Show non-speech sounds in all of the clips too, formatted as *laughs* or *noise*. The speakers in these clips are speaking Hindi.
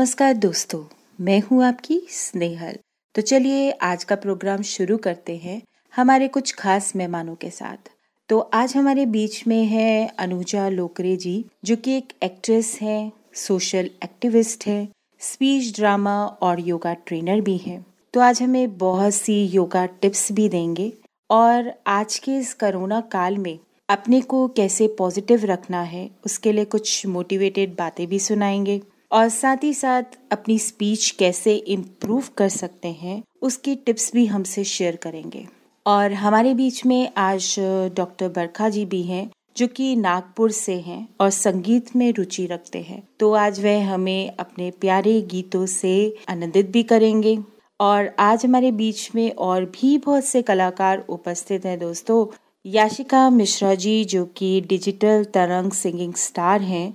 नमस्कार दोस्तों, मैं हूँ आपकी स्नेहल। तो चलिए आज का प्रोग्राम शुरू करते हैं हमारे कुछ खास मेहमानों के साथ। तो आज हमारे बीच में है अनुजा लोकरे जी, जो कि एक एक्ट्रेस है, सोशल एक्टिविस्ट है, स्पीच, ड्रामा और योगा ट्रेनर भी हैं। तो आज हमें बहुत सी योगा टिप्स भी देंगे और आज के इस करोना काल में अपने को कैसे पॉजिटिव रखना है, उसके लिए कुछ मोटिवेटेड बातें भी सुनाएँगे। और साथ ही साथ अपनी स्पीच कैसे इम्प्रूव कर सकते हैं, उसकी टिप्स भी हमसे शेयर करेंगे। और हमारे बीच में आज डॉक्टर बरखा जी भी हैं, जो कि नागपुर से हैं और संगीत में रुचि रखते हैं। तो आज वह हमें अपने प्यारे गीतों से आनंदित भी करेंगे। और आज हमारे बीच में और भी बहुत से कलाकार उपस्थित हैं दोस्तों। याशिका मिश्रा जी, जो कि डिजिटल तरंग सिंगिंग स्टार हैं,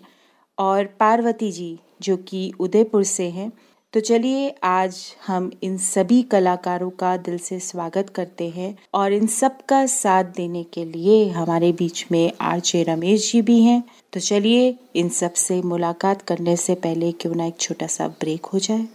और पार्वती जी जो कि उदयपुर से हैं। तो चलिए आज हम इन सभी कलाकारों का दिल से स्वागत करते हैं और इन सब का साथ देने के लिए हमारे बीच में आर जे रमेश जी भी हैं। तो चलिए इन सबसे मुलाकात करने से पहले क्यों ना एक छोटा सा ब्रेक हो जाए।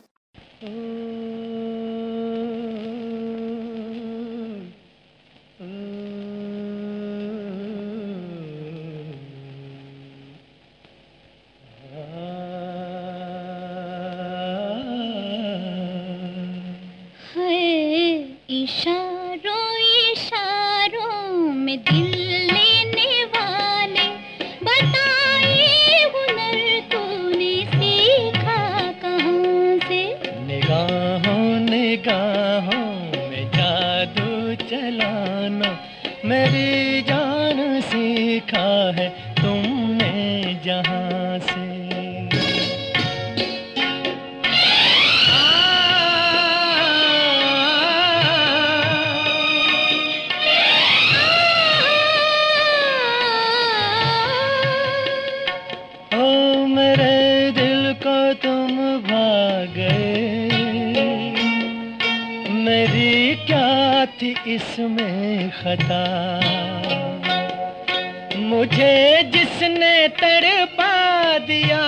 तड़पा दिया।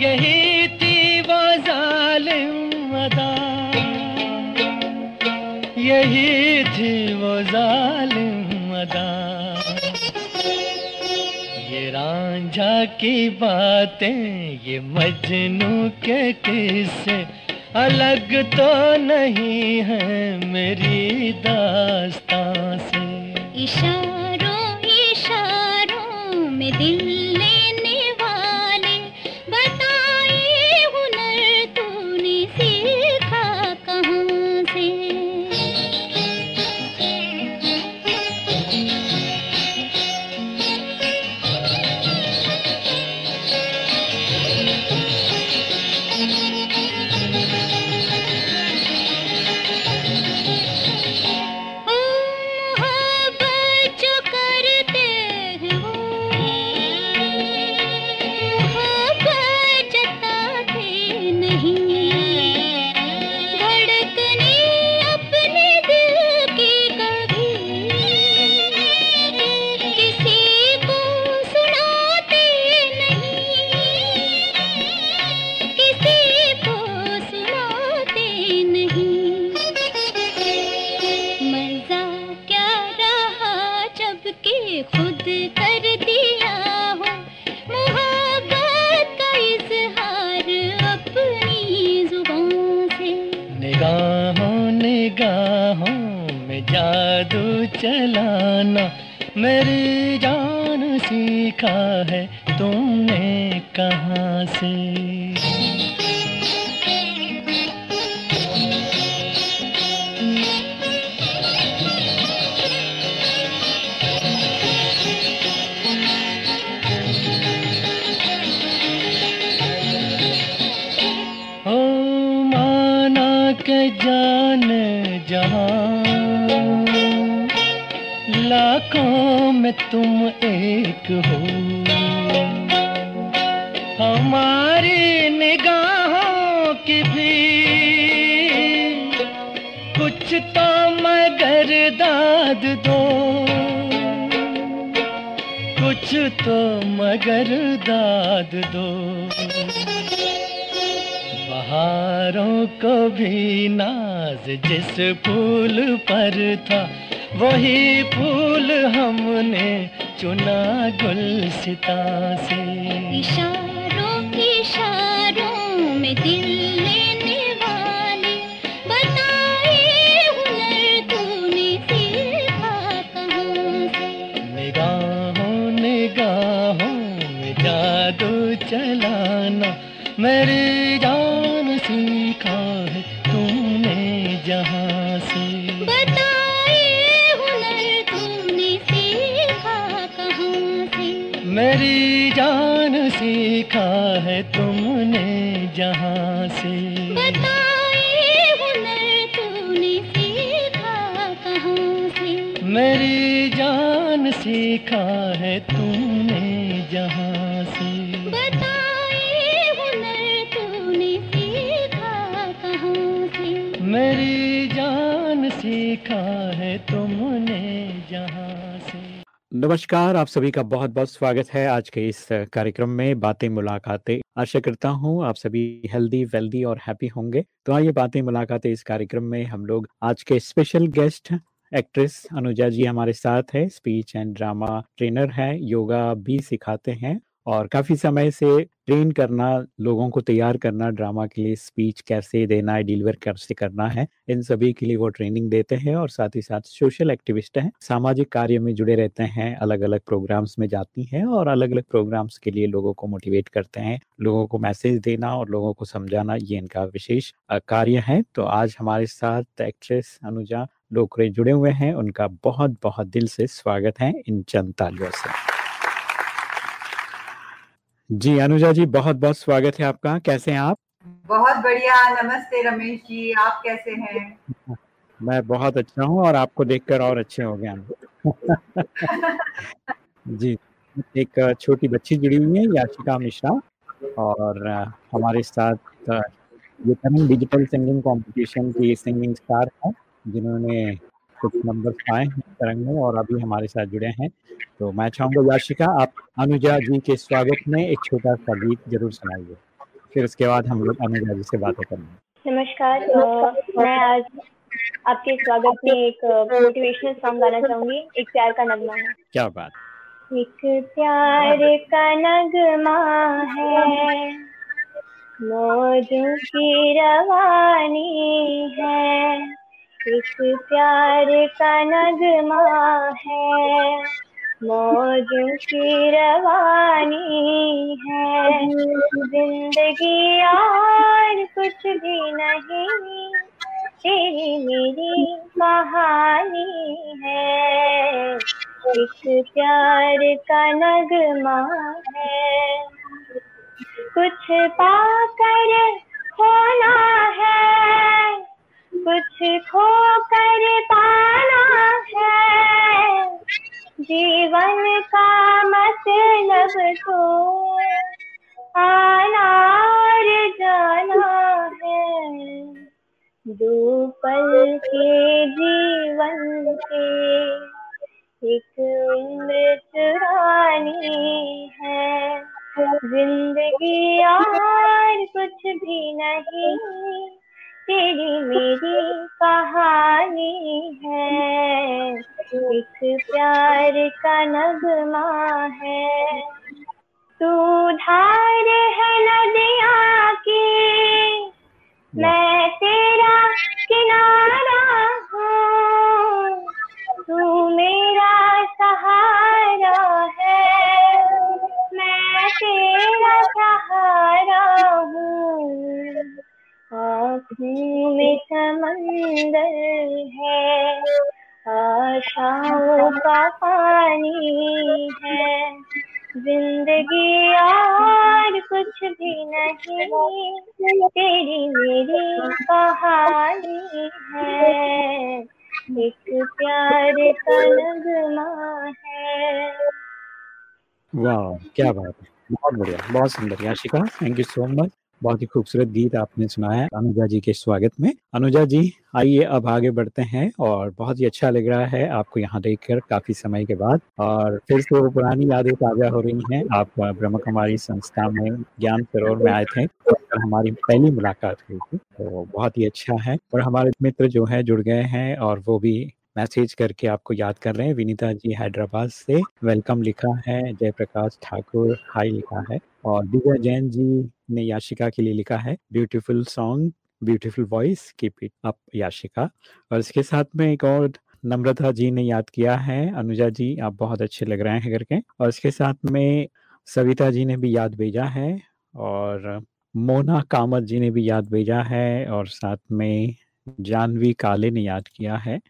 यही थी वो जालिम अदा। यही थी वो जालिम अदा। ये रांझा की बातें, ये मजनू के किस्से अलग तो नहीं है मेरी दास्तां से। इशारों में दिल चलाना मेरी जान सीखा है तूने जहाँ से। हुनर सीखा कहाँ से? मेरी जान सीखा है तुमने सीखा है तुमने जहाँ से। बताए हुनर तूने सीखा कहाँ से? मेरी जान सीखा है तुमने जहाँ से। नमस्कार आप सभी का बहुत बहुत स्वागत है आज के इस कार्यक्रम में बातें मुलाकातें। आशा करता हूँ आप सभी हेल्दी वेल्दी और हैप्पी होंगे। तो आइए बातें मुलाकातें इस कार्यक्रम में हम लोग आज के special guest actress Anuja ji हमारे साथ है। स्पीच एंड ड्रामा ट्रेनर है। योगा भी सिखाते हैं और काफ़ी समय से ट्रेन करना, लोगों को तैयार करना, ड्रामा के लिए स्पीच कैसे देना है डिलीवर कैसे करना है, इन सभी के लिए वो ट्रेनिंग देते हैं और साथ ही साथ सोशल एक्टिविस्ट हैं। सामाजिक कार्य में जुड़े रहते हैं अलग अलग प्रोग्राम्स में जाती हैं और अलग अलग प्रोग्राम्स के लिए लोगों को मोटिवेट करते हैं। लोगों को मैसेज देना और लोगों को समझाना, ये इनका विशेष कार्य है। तो आज हमारे साथ एक्ट्रेस अनुजा डोकरे जुड़े हुए हैं। उनका बहुत बहुत दिल से स्वागत है इन चंद तालियों से। जी अनुजा जी बहुत बहुत स्वागत है आपका। कैसे हैं आप? बहुत बढ़िया। नमस्ते रमेश जी। आप कैसे हैं? *laughs* मैं बहुत अच्छा हूँ और आपको देखकर और अच्छे हो गए *laughs* जी एक छोटी बच्ची जुड़ी हुई है याचिका मिश्रा। और हमारे साथ ये डिजिटल सिंगिंग कंपटीशन की सिंगिंग स्टार है। जिन्होंने कुछ नंबर पाए तरंग में और अभी हमारे साथ जुड़े हैं। तो मैं चाहूँगा याशिका आप अनुजा जी के स्वागत में एक छोटा सा गीत ज़रूर सुनाइए। फिर उसके बाद हम लोग अनुजा जी से बातें करेंगे। नमस्कार मैं आज आपके स्वागत में एक मोटिवेशनल सॉन्ग गाना चाहूँगी एक प्यार का नगमा है। क्या बात। एक प्यार का नगमा है मौजों की रवानी है। एक प्यार का नगमा है। मौजों की रवानी है। ज़िंदगी और कुछ भी नहीं, तेरी मेरी कहानी है। एक प्यार का नगमा है। कुछ पाकर खोना है। कुछ खो कर पाना है। जीवन का मतलब तो आना और जाना है। दो पल के जीवन के एक चुरानी है। ज़िंदगी और कुछ भी नहीं। तेरी मेरी कहानी है। एक प्यार का नगमा है। तू धार है नदिया की। मैं तेरा किनारा हूँ। तू मेरा सहारा है। मैं तेरा सहारा हूँ। में समंदर है, आशाओं का पानी है। ज़िंदगी और कुछ भी नहीं, तेरी मेरी कहानी है। एक प्यार नगमा है। वाह, क्या बात है। बहुत बढ़िया, बहुत सुंदर। Yashika thank you so much बहुत ही खूबसूरत गीत आपने सुनाया अनुजा जी के स्वागत में। अनुजा जी, आइए अब आगे बढ़ते हैं और बहुत ही अच्छा लग रहा है आपको यहाँ देखकर काफ़ी समय के बाद और फिर से वो पुरानी यादें ताज़ा हो रही हैं। आप ब्रह्म कुमारी संस्था में ज्ञान सरोवर में आए थे और हमारी पहली मुलाकात हुई थी तो बहुत ही अच्छा है और हमारे मित्र जो है जुड़ गए हैं और वो भी मैसेज करके आपको याद कर रहे हैं। विनीता जी हैदराबाद से वेलकम लिखा है, जयप्रकाश ठाकुर हाई लिखा है और दिव्या जैन जी ने याशिका के लिए लिखा है, beautiful song, beautiful voice, keep it up Yashika. और इसके साथ में एक और नम्रता जी ने याद किया है, अनुजा जी, आप बहुत अच्छे लग रहे हैं करके। और इसके साथ में सविता जी ने भी याद भेजा है और मोना कामत जी ने भी याद भेजा है और साथ में जानवी काले ने याद किया है।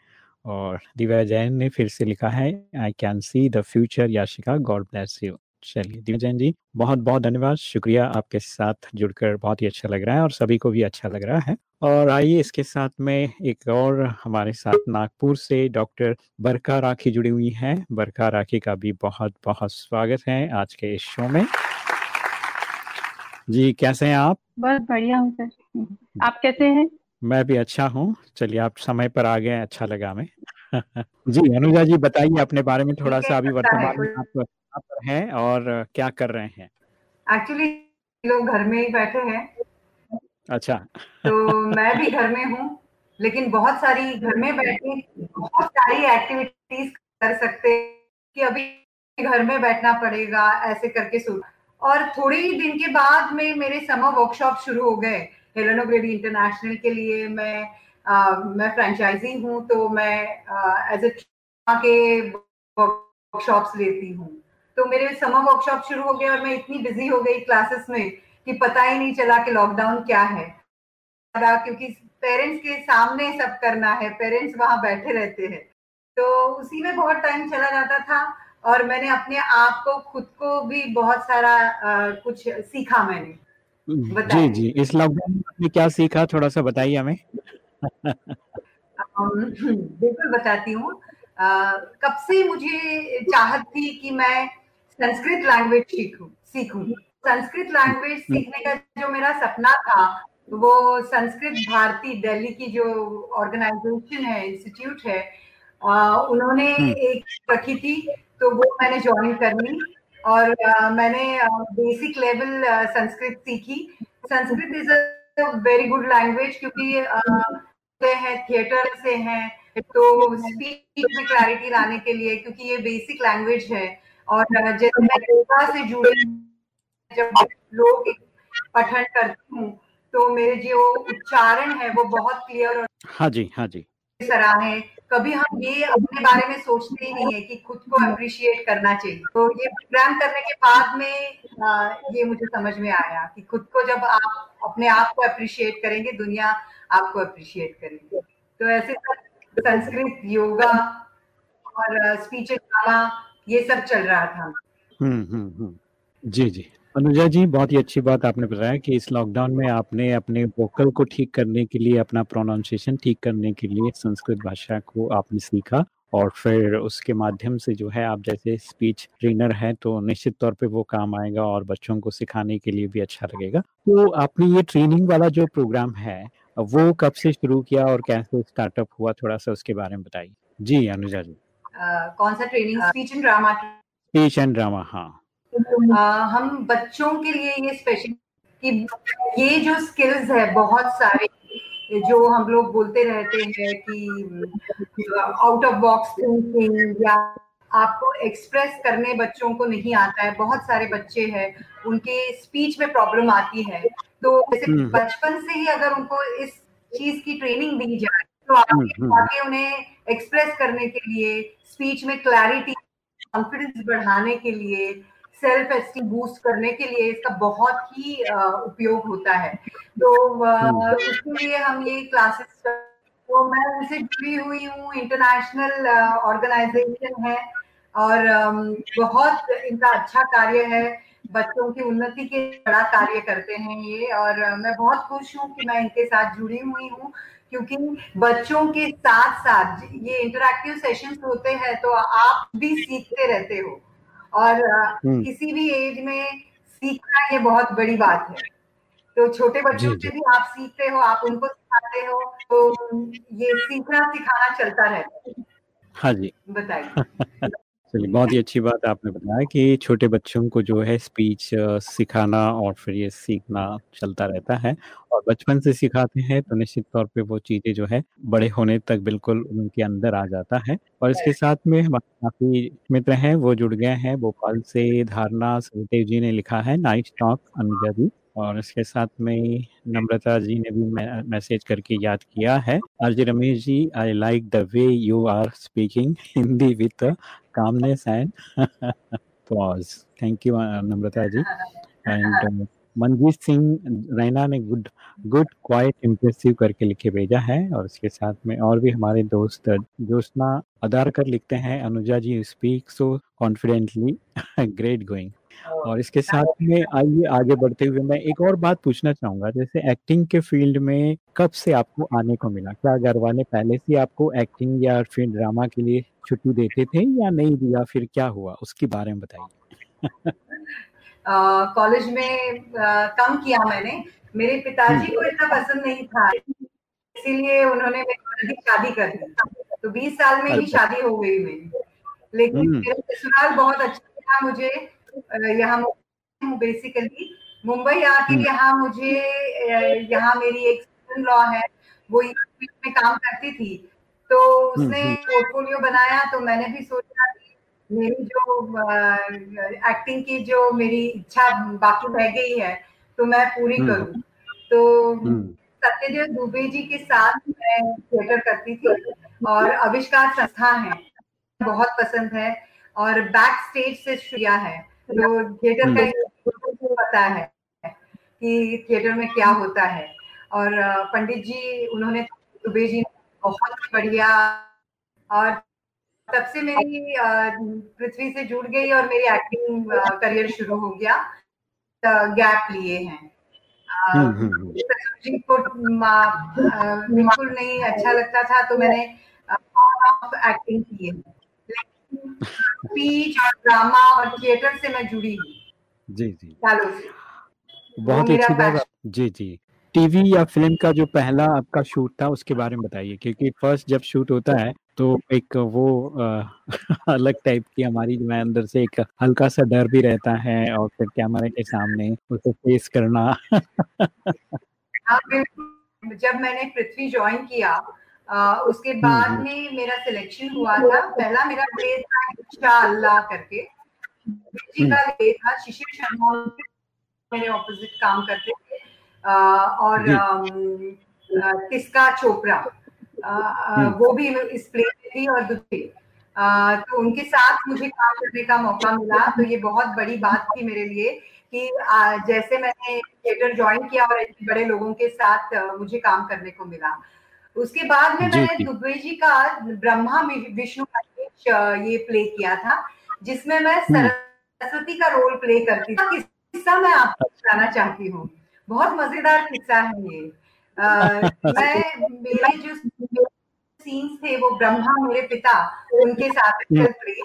और दिव्या जैन ने फिर से लिखा है I can see the future Yashika God bless you चलिए, दिव्या जैन जी बहुत बहुत धन्यवाद, शुक्रिया आपके साथ जुड़कर, बहुत ही अच्छा लग रहा है और सभी को भी अच्छा लग रहा है। और आइए इसके साथ में एक और हमारे साथ नागपुर से डॉक्टर बरका राखी जुड़ी हुई है। बरका राखी का भी बहुत बहुत स्वागत है आज के इस शो में। जी, कैसे हैं आप? बहुत बढ़िया हूँ सर। आप कैसे हैं? मैं भी अच्छा हूँ। चलिए आप समय पर आ गए अच्छा लगा हमें। *laughs* जी अनुजा जी बताइए अपने बारे में थोड़ा सा अभी वर्तमान में आप कहाँ पर हैं और क्या कर रहे हैं? एक्चुअली लोग घर में ही बैठे हैं। अच्छा। तो मैं भी घर में हूँ लेकिन बहुत सारी घर में बैठे बहुत सारी एक्टिविटीज़ कर सकते कि अभी घर में बैठना पड़ेगा ऐसे करके सोच और थोड़े ही दिन के बाद में मेरे समर वर्कशॉप शुरू हो गए। हेलेनो ग्रेडी इंटरनेशनल के लिए मैं आ, मैं फ्रेंचाइजी हूँ तो मैं एज ए के वर्कशॉप्स लेती हूँ। तो मेरे समर वर्कशॉप शुरू हो गए और मैं इतनी बिज़ी हो गई क्लासेस में कि पता ही नहीं चला कि लॉकडाउन क्या है। क्योंकि पेरेंट्स के सामने सब करना है पेरेंट्स वहाँ बैठे रहते हैं। तो उसी में बहुत टाइम चला जाता था और मैंने अपने आप को खुद को भी बहुत सारा आ, कुछ सीखा मैंने। जी जी इस लॉकडाउन में आपने क्या सीखा? थोड़ा सा बताइए हमें। बिल्कुल बताती हूँ। कब से मुझे चाहत थी कि मैं संस्कृत लैंग्वेज सीखूं सीखूं? संस्कृत लैंग्वेज सीखने का जो मेरा सपना था वो संस्कृत भारती दिल्ली की जो ऑर्गेनाइजेशन है इंस्टीट्यूट है अ, उन्होंने हम्म। एक रखी थी तो वो मैंने ज्वाइन कर ली। और अ, मैंने बेसिक लेवल संस्कृत सीखी। Sanskrit is a very good language क्योंकि से हैं थिएटर से हैं तो स्पीच में क्लैरिटी लाने के लिए क्योंकि ये बेसिक लैंग्वेज है। और जैसे मैं योगा से जुड़ी जब लोग पठन करती हूँ तो मेरे जो उच्चारण है वो बहुत क्लियर और हाँ जी हाँ जी। सराहे कभी हम ये अपने बारे में सोचते ही नहीं है कि खुद को अप्रिशिएट करना चाहिए। तो ये प्रोग्राम करने के बाद में आ, ये मुझे समझ में आया कि खुद को जब आप अपने आप को अप्रिशिएट करेंगे दुनिया आपको अप्रिशिएट करेगी। तो ऐसे संस्कृत योगा और स्पीच ये सब चल रहा था। हम्म हम्म हम्म। जी जी। अनुजा जी बहुत ही अच्छी बात आपने बताया कि इस लॉकडाउन में आपने अपने वोकल को ठीक करने के लिए अपना प्रोनाउंसिएशन ठीक करने के लिए संस्कृत भाषा को आपने सीखा और फिर उसके माध्यम से जो है आप जैसे स्पीच ट्रेनर हैं तो निश्चित तौर पे वो काम आएगा और बच्चों को सिखाने के लिए भी अच्छा लगेगा। तो आपने ये ट्रेनिंग वाला जो प्रोग्राम है वो कब से शुरू किया और कैसे स्टार्टअप हुआ? थोड़ा सा उसके बारे में बताइए। जी अनुजा जी। आ, कौन सा training speech and drama speech and drama हाँ। हम बच्चों के लिए ये स्पेशल कि ये जो स्किल्स है बहुत सारे जो हम लोग बोलते रहते हैं कि आउट ऑफ़ बॉक्स थिंकिंग या आपको एक्सप्रेस करने बच्चों को नहीं आता है बहुत सारे बच्चे हैं उनके स्पीच में प्रॉब्लम आती है तो जैसे हम्म। बचपन से ही अगर उनको इस चीज़ की ट्रेनिंग दी जाए तो हम्म, हम्म। आगे उन्हें एक्सप्रेस करने के लिए स्पीच में क्लैरिटी कॉन्फिडेंस बढ़ाने के लिए सेल्फ एस्टीम बूस्ट करने के लिए इसका बहुत ही उपयोग होता है तो हम्म। उसके लिए हम ये क्लासेस तो मैं उनसे जुड़ी हुई हूँ इंटरनेशनल ऑर्गेनाइजेशन है और बहुत इनका अच्छा कार्य है बच्चों की उन्नति के बड़ा कार्य करते हैं ये और मैं बहुत खुश हूँ कि मैं इनके साथ जुड़ी हुई हूँ क्योंकि बच्चों के साथ साथ ये इंटरैक्टिव सेशंस होते हैं तो आप भी सीखते रहते हो और हम्म। किसी भी एज में सीखना ये बहुत बड़ी बात है तो छोटे बच्चों से भी आप सीखते हो आप उनको सिखाते हो तो ये सीखना सिखाना चलता रहता है हाँ जी। बताइए *laughs* चलिए, बहुत ही अच्छी बात आपने बताया कि छोटे बच्चों को जो है स्पीच सिखाना और फिर ये सीखना चलता रहता है और बचपन से सिखाते हैं तो निश्चित तौर पे वो चीज़ें जो है बड़े होने तक बिल्कुल उनके अंदर आ जाता है और इसके साथ में हमारे काफ़ी मित्र हैं वो जुड़ गए हैं भोपाल से धारणा सचदेव जी ने लिखा है नाइस टॉक अनुजा जी। और इसके साथ में नम्रता जी ने भी मैसेज करके याद किया है। RJ Ramesh ji I like the way you are speaking Hindi with and *laughs* pause. Thank you, uh, Namrata ji. And uh, Manjeet Singh Raina ने गुड गुड क्वाइट इम्प्रेसिव करके लिखे भेजा है। और इसके साथ में और भी हमारे दोस्त जोशना अदारकर लिखते हैं। Anuja ji speak so confidently great going और इसके साथ में आइए आगे बढ़ते हुए मैं एक और बात पूछना चाहूँगा जैसे एक्टिंग के फ़ील्ड में कब से आपको आने को मिला? क्या घर वाले पहले से आपको एक्टिंग या फिर ड्रामा के लिए छुट्टी देते थे या नहीं दिया? फिर क्या हुआ? उसके बारे में बताइए। *laughs* कॉलेज में आ, कम किया मैंने। मेरे पिताजी को इतना पसंद नहीं था। इसीलिए उन्होंने मेरी शादी कर दी। तो 20 साल में ही अच्छा। शादी हो गई मेरी। लेकिन हम्म। मेरा ससुराल बहुत अच्छा था मुझे। यहाँ बेसिकली मुंबई आके हम्म। यहाँ मुझे यहाँ मेरी एक लॉ है वो यूएस में काम करती थी तो उसने हम्म। पोर्टफोलियो बनाया तो मैंने भी सोचा कि मेरी जो एक्टिंग की जो मेरी इच्छा बाकी रह गई है तो मैं पूरी हम्म। करूँ तो हम्म, सत्यदेव दुबे जी के साथ मैं थिएटर करती थी और आविष्कार संस्था है बहुत पसंद है और बैक स्टेज से किया है तो थिएटर का पता है कि थिएटर में क्या होता है। और पंडित जी उन्होंने दुबे जी बहुत बढ़िया और तब से मेरी पृथ्वी से जुड़ गई और मेरी एक्टिंग करियर शुरू हो गया। गैप लिए हैं। हम्म, हम्म, हम्म। जी को बिल्कुल नहीं अच्छा लगता था तो मैंने एक्टिंग की है स्पीच और ड्रामा और थिएटर से मैं जुड़ी हूँ। जी जी। बहुत ही अच्छी बात। जी जी। टीवी या फ़िल्म का जो पहला आपका शूट था उसके बारे में बताइए क्योंकि फ़र्स्ट जब शूट होता है तो एक वो अ, *laughs* अलग टाइप की हमारी जो है अंदर से एक हल्का सा डर भी रहता है और फिर कैमरे के सामने उसे फेस करना। *laughs* हाँ जब मैंने पृथ्वी ज्वाइन किया आ, उसके बाद हम्म। में मेरा सिलेक्शन हुआ था। पहला मेरा प्ले था इंशाअल्लाह करके। जी का प्ले था। शिशिर शर्मा मेरे ऑपोजिट काम करते थे। आ, और आ, तिस्का चोपड़ा हम्म। वो भी इस प्ले में थी और दूसरी तो उनके साथ मुझे काम करने का मौका मिला। तो ये बहुत बड़ी बात थी मेरे लिए कि जैसे मैंने थिएटर ज्वाइन किया और बड़े लोगों के साथ मुझे काम करने को मिला। उसके बाद में मैंने दुबे जी का ब्रह्मा विष्णु महेश, ये प्ले किया था जिसमें मैं हम्म। सरस्वती का रोल प्ले करती थी। किस्सा मैं आपको बताना चाहती हूँ। बहुत मज़ेदार किस्सा है ये। आ, मैं मेरे जो सीन्स थे वो ब्रह्मा मेरे पिता उनके साथ हम्म। थे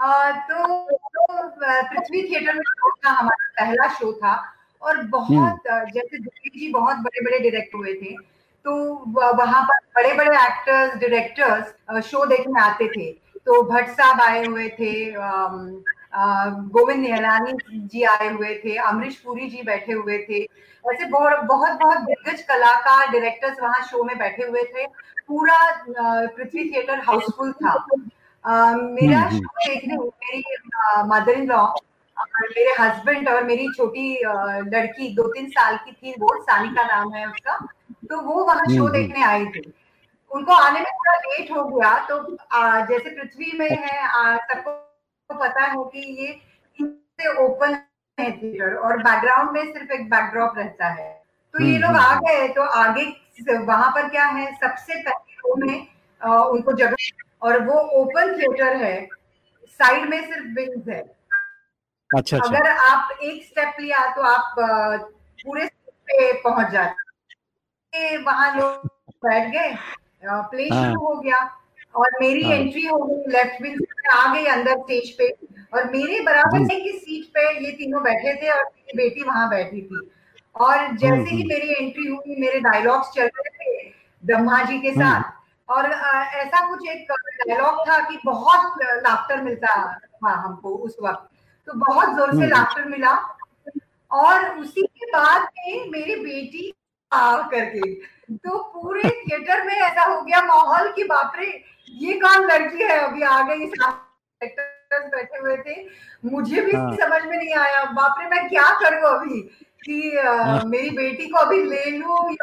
आ, तो, तो पृथ्वी थिएटर में था हमारा पहला शो था। और बहुत जैसे दिल्ली जी बहुत बड़े बड़े डायरेक्टर हुए थे। तो वहाँ पर बड़े बड़े एक्टर्स डायरेक्टर्स शो देखने आते थे। तो भट्ट साहब आए हुए थे गोविंद निहलानी जी आए हुए थे अमरीश पुरी जी बैठे हुए थे। ऐसे बहुत बहुत बहुत दिग्गज कलाकार डायरेक्टर्स वहाँ शो में बैठे हुए थे। पूरा पृथ्वी थिएटर हाउसफुल था। आ, मेरा हम्म, हम्म। शो देखने मेरी मदर इन लॉ मेरे हस्बैंड और मेरी छोटी लड़की दो तीन साल की थी वो सानिका नाम है उसका। तो वो वहाँ हम्म, शो हम्म। देखने आई थी। उनको आने में थोड़ा लेट हो गया तो आ, जैसे पृथ्वी में है सबको पता है कि ये ओपन है थिएटर और बैकग्राउंड में सिर्फ़ एक बैकड्रॉप रहता है। तो ये हम्म, लोग हम्म, आ गए तो आगे वहाँ पर क्या है सबसे पहले रो में उनको जगह और वो ओपन थिएटर है साइड में सिर्फ़ विंग्स है। अच्छा अच्छा। अगर आप एक स्टेप लिया तो आप पूरे पे पहुँच जाते। वहाँ लोग बैठ गए प्ले हाँ। शुरू हो गया और मेरी हाँ। एंट्री हो गई लेफ़्ट विंग आ गई अंदर स्टेज पे और मेरे बराबर से की सीट पे ये तीनों बैठे थे और मेरी बेटी वहाँ बैठी थी और जैसे ही। मेरी एंट्री हुई मेरे डायलॉग्स चल रहे थे ब्रह्मा जी के हम्म। साथ और ऐसा कुछ एक डायलॉग था कि बहुत लाफ्टर मिलता था हमको उस वक्त तो बहुत ज़ोर से। लाफ्टर मिला और उसी के बाद में मेरी बेटी आ करके। तो पूरे थिएटर में ऐसा हो गया माहौल कि बाप रे ये कौन लड़की है? अभी आ गई बैठे हुए थे। मुझे भी हाँ। समझ में नहीं आया बाप रे मैं क्या करूँ अभी? कि हाँ। मेरी बेटी को अभी ले लूँ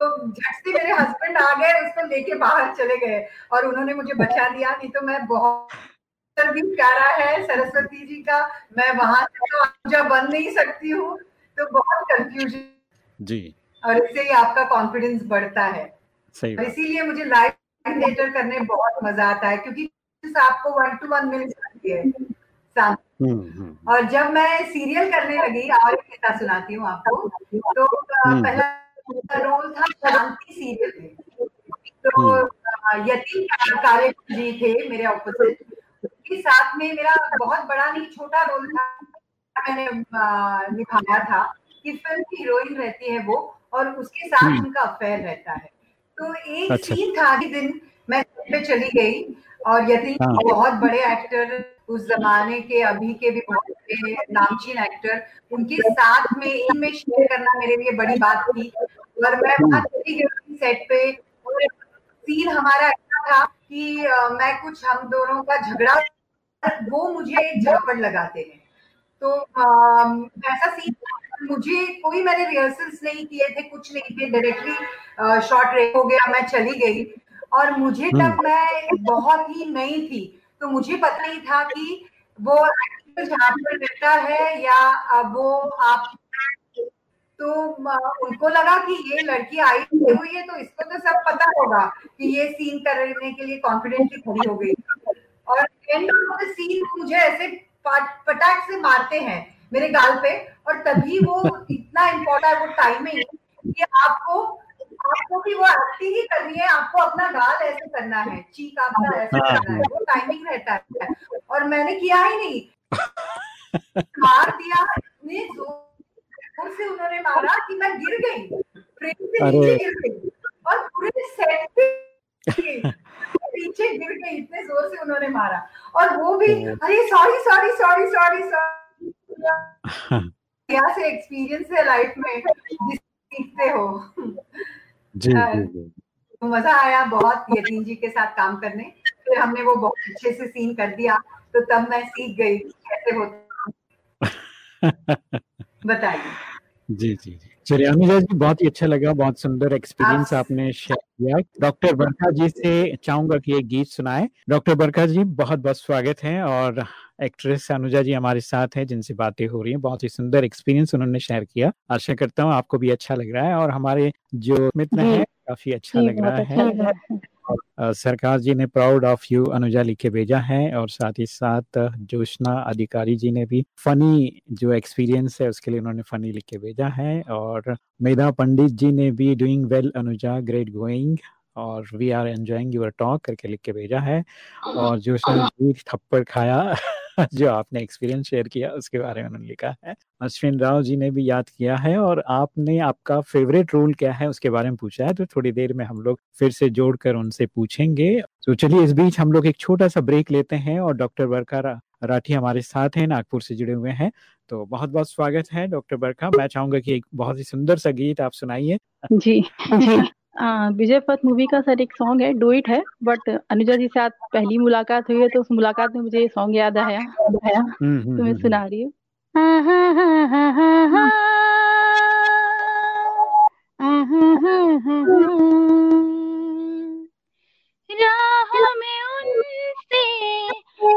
तो झट से मेरे हस्बैंड आ गए उसको लेके बाहर चले गए और उन्होंने मुझे बचा दिया नहीं तो मैं बहुत भी प्यारा है सरस्वती जी का मैं वहाँ से तो आजा बन नहीं सकती हूँ। तो बहुत कंफ्यूजन जी। और इससे ही आपका कॉन्फिडेंस बढ़ता है। सही और इसीलिए मुझे लाइव थिएटर करने बहुत मज़ा आता है क्योंकि आपको वन टू वन मिल जाती है। सामने। हम्म, हम्म, और जब मैं सीरियल करने लगी और एक किस्सा सुनाती हूँ आपको तो हम्म। पहला रोल था शांति सीरियल में तो यतीम कार्य जी थे मेरे ऑपोजिट उसके साथ में मेरा बहुत बड़ा नहीं छोटा रोल था मैंने निभाया था। कि फ़िल्म की हीरोइन रहती है वो। और उसके साथ हम्म। उनका अफेयर रहता है तो एक अच्छा। सीन था कि दिन मैं पे चली गई और यतीम हाँ। बहुत बड़े एक्टर उस जमाने के अभी के भी बहुत बड़े नामचीन एक्टर उनके साथ में एक में शेयर करना मेरे लिए बड़ी बात थी और मैं वहाँ चली गई सेट पे और सीन हमारा ऐसा था कि मैं कुछ हम दोनों का झगड़ा वो मुझे झापड़ लगाते हैं तो अम, ऐसा सीन मुझे कोई मैंने रिहर्सल्स नहीं किए थे कुछ नहीं थे डायरेक्टली शॉर्ट रेक हो गया मैं चली गई और मुझे तब हम्म। मैं बहुत ही नई थी तो मुझे पता नहीं था कि वो जहाँ पर रहता है या वो आप तो उनको लगा कि ये लड़की आई हुई है तो इसको तो सब पता होगा कि ये सीन करने के लिए कॉन्फिडेंटली खड़ी हो गई और एंड ऑफ़ द सीन मुझे ऐसे पटाख से मारते हैं मेरे गाल पे और तभी वो इतना इम्पोर्टेंट है वो टाइमिंग कि आपको आपको भी वो एक्टिंग ही करनी है आपको अपना गाल ऐसे करना है चीक आपका ऐसे हाँ। करना है वो टाइमिंग रहता है। और मैंने किया ही नहीं। मार दिया इतने ज़ोर से उन्होंने मारा कि मैं गिर गई फ्रेम से नीचे गिर गई और पूरे सेट पे पीछे गिर गई इतने ज़ोर से उन्होंने मारा। और वो भी अरे sorry sorry sorry sorry sorry *laughs* क्या से एक्सपीरियंस है लाइफ में सीखते हो। *laughs* जी जी जी। तो मज़ा आया बहुत यतीन जी के साथ काम करने। फिर हमने वो बहुत अच्छे से सीन कर दिया तो तब मैं सीख गई कैसे होता *laughs* बताइए। जी जी जी। चलिए अनुजा जी बहुत ही अच्छा लगा बहुत सुंदर एक्सपीरियंस आप- आपने शेयर किया। डॉक्टर बरखा जी से चाहूँगा कि एक गीत सुनाए। डॉक्टर बरखा जी बहुत बहुत स्वागत है और एक्ट्रेस अनुजा जी हमारे साथ हैं जिनसे बातें हो रही हैं। बहुत ही सुंदर एक्सपीरियंस उन्होंने शेयर किया। आशा करता हूँ आपको भी अच्छा लग रहा है और हमारे जो मित्र। हैं काफ़ी अच्छा लग रहा अच्छा है। लग रहा है। सरकार जी ने प्राउड ऑफ़ यू अनुजा लिख के भेजा है और साथ ही साथ जोशना अधिकारी जी ने भी फनी जो एक्सपीरियंस है उसके लिए उन्होंने फनी लिख के भेजा है। और मेधा पंडित जी ने भी doing well Anuja great going और we are enjoying your talk करके लिख के भेजा है। और जोशना जी थप्पड़ खाया। *laughs* जो आपने एक्सपीरियंस शेयर किया उसके बारे में उन्होंने लिखा है। अश्विन राव जी ने भी याद किया है और आपने आपका फेवरेट रोल क्या है उसके बारे में पूछा है तो थोड़ी देर में हम लोग फिर से जोड़कर उनसे पूछेंगे। तो चलिए इस बीच हम लोग एक छोटा सा ब्रेक लेते हैं और डॉक्टर बरका राठी हमारे साथ हैं नागपुर से जुड़े हुए हैं। तो बहुत बहुत स्वागत है डॉक्टर बरका। मैं चाहूँगा कि एक बहुत ही सुंदर सा गीत आप सुनाइए। जी। जी। विजय पथ मूवी का सर एक सॉन्ग है डू इट है बट अनुजा जी से आज पहली मुलाकात हुई है तो उस मुलाकात में मुझे ये सॉन्ग याद आया। आया। हम्म, हम्म, तो मैं हम्म, सुना रही हूँ। हाँ, हाँ, हाँ, हाँ, हाँ, हाँ। हाँ, हाँ, हाँ, हाँ, हाँ। राह में उनसे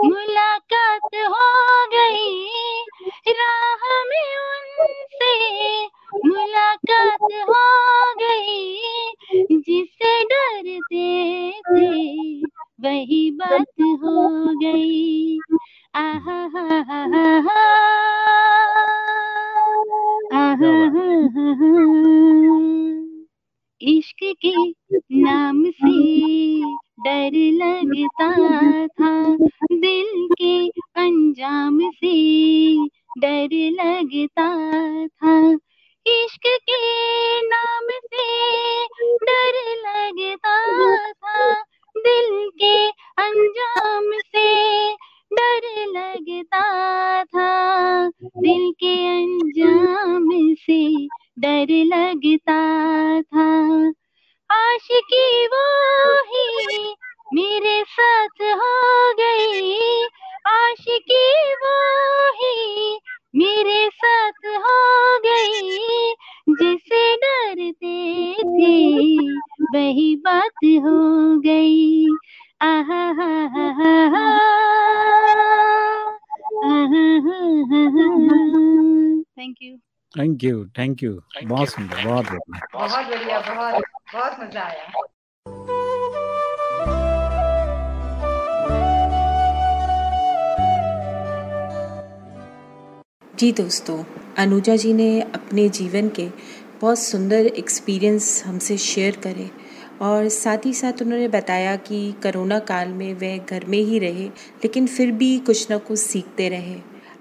मुलाकात हो गई। राह में उनसे मुलाकात हो गई। जिसे डरते थे वही बात हो गई। आहा हा हा हा हा आहा हा। हा हा इश्क के नाम से डर लगता था दिल के अंजाम से डर लगता था। इश्क के नाम से डर लगता था, दिल के अंजाम से डर लगता था। दिल के अंजाम से डर लगता था। आशिकी वो ही मेरे साथ हो गई। आशिकी वो ही मेरे साथ हो गई। थे वही बात हो गई। आहा हा हा हा हा। Thank you thank you thank you बहुत सुंदर बहुत बहुत बढ़िया बहुत बहुत मज़ा आया। जी दोस्तों अनुजा जी ने अपने जीवन के बहुत सुंदर एक्सपीरियंस हमसे शेयर करे। और साथ ही साथ उन्होंने बताया कि करोना काल में वह घर में ही रहे, लेकिन फिर भी कुछ ना कुछ सीखते रहे।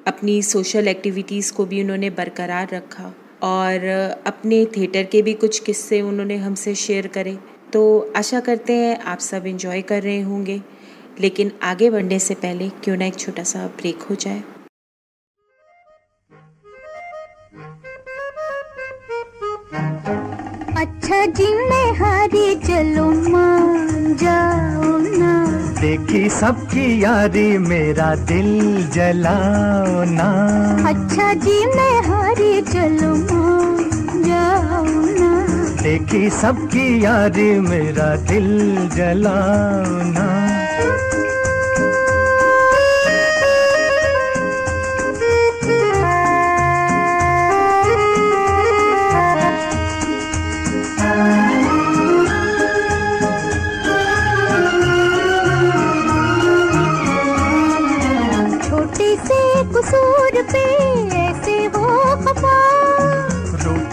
अपनी सोशल एक्टिविटीज़ को भी उन्होंने बरकरार रखा और अपने थिएटर के भी कुछ किस्से उन्होंने हमसे शेयर करे। तो आशा करते हैं आप सब इन्जॉय कर रहे होंगे। लेकिन आगे बढ़ने से पहले क्यों ना एक छोटा सा ब्रेक हो जाए। अच्छा जी मैं हारी चलो मान जाओ ना। देखी सबकी यारी मेरा दिल जलाओ ना। अच्छा जी मैं हारी चलो मान जाओ ना। देखी सबकी यारी मेरा दिल जलाओ ना।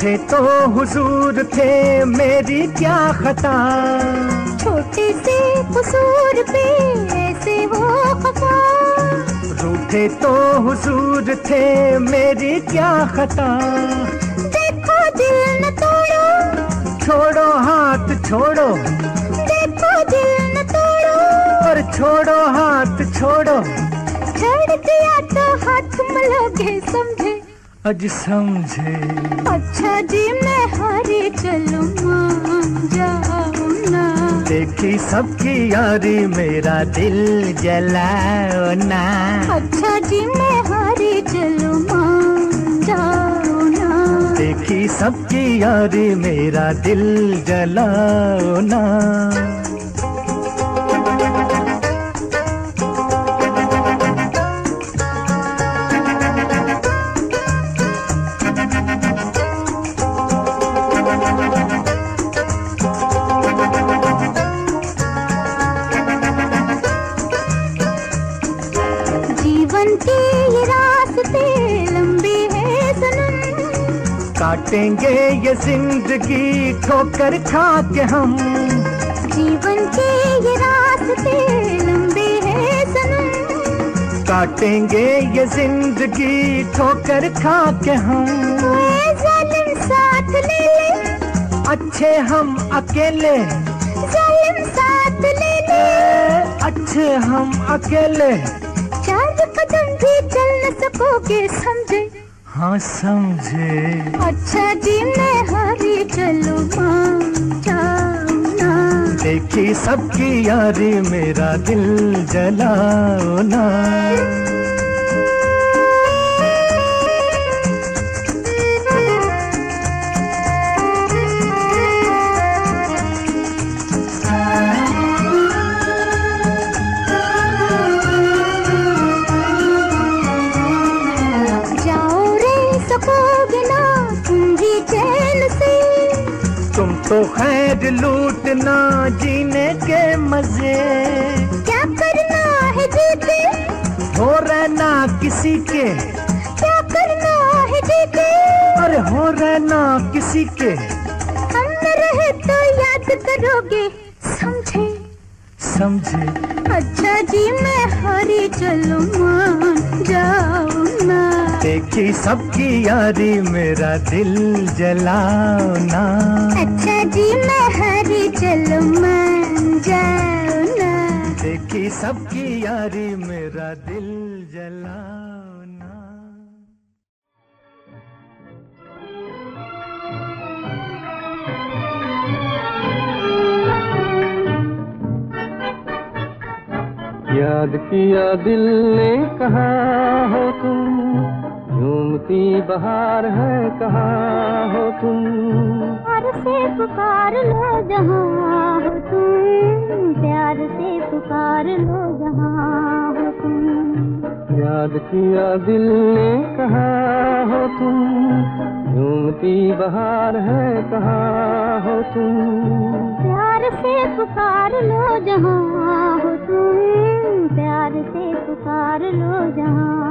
रूठे तो हुजूर थे मेरी क्या खता? छोटे से कसूर पे ऐसे वो खफा रूठे तो हुजूर थे मेरी क्या खता? देखो दिल न तोड़ो। छोड़ो हाथ छोड़ो। देखो दिल न तोड़ो। और छोड़ो हाथ छोड़ो। छड़ दिया तो हाथ मलोगे समझे? अज समझे अच्छा जी मैं हारी चलूँ ना। देखी सबकी यारी मेरा दिल जलाओ ना। अच्छा जी मैं हारी चलूँ ना। देखी सबकी यारी मेरा दिल जलाओ ना। काटेंगे ये ज़िंदगी ठोकर खा के हम। जीवन के ये रास्ते लंबे हैं सनम। काटेंगे ये ज़िंदगी ठोकर खा के हम। जालिम साथ ले ले। अच्छे हम अकेले। जालिम साथ ले ले। अच्छे हम अकेले। चार कदम भी चल न सकोगे समझे। हाँ समझे अच्छा जी मैं हारी चलो ना। देखी सबकी यारी मेरा दिल जलाओ ना। खैर लूटना जीने के मज़े। क्या करना है जीते? हो रहना किसी के। क्या करना है जीते? अरे हो रहना किसी के। हम रहे तो याद करोगे समझे? समझे। अच्छा जी मैं हारी चलूँ। मान जाओ ना देखी सबकी यारी मेरा दिल जलाओ ना अच्छा जी मैं हारी चलूँ मान जाओ ना देखी सबकी यारी मेरा दिल जलाना। याद किया दिल ने कहा हो तुम झूमती बहार है कहा हो तुम? प्यार से पुकार लो जहाँ हो तुम। प्यार से पुकार लो जहाँ हो तुम। याद किया दिल ने कहा हो तुम? झूमती बहार है कहा हो तुम? प्यार से पुकार लो जहाँ हो तुम। प्यार से पुकार लो जहाँ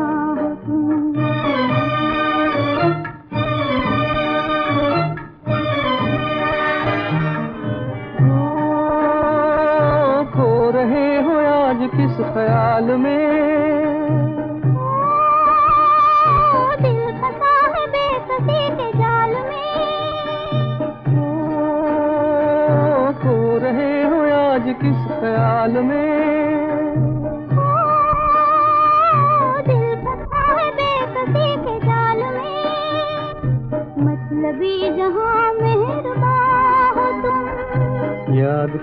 ख्याल में। दिल फंसा है बेकसी के जाल में। ओ, खो रहे हो आज किस ख्याल में?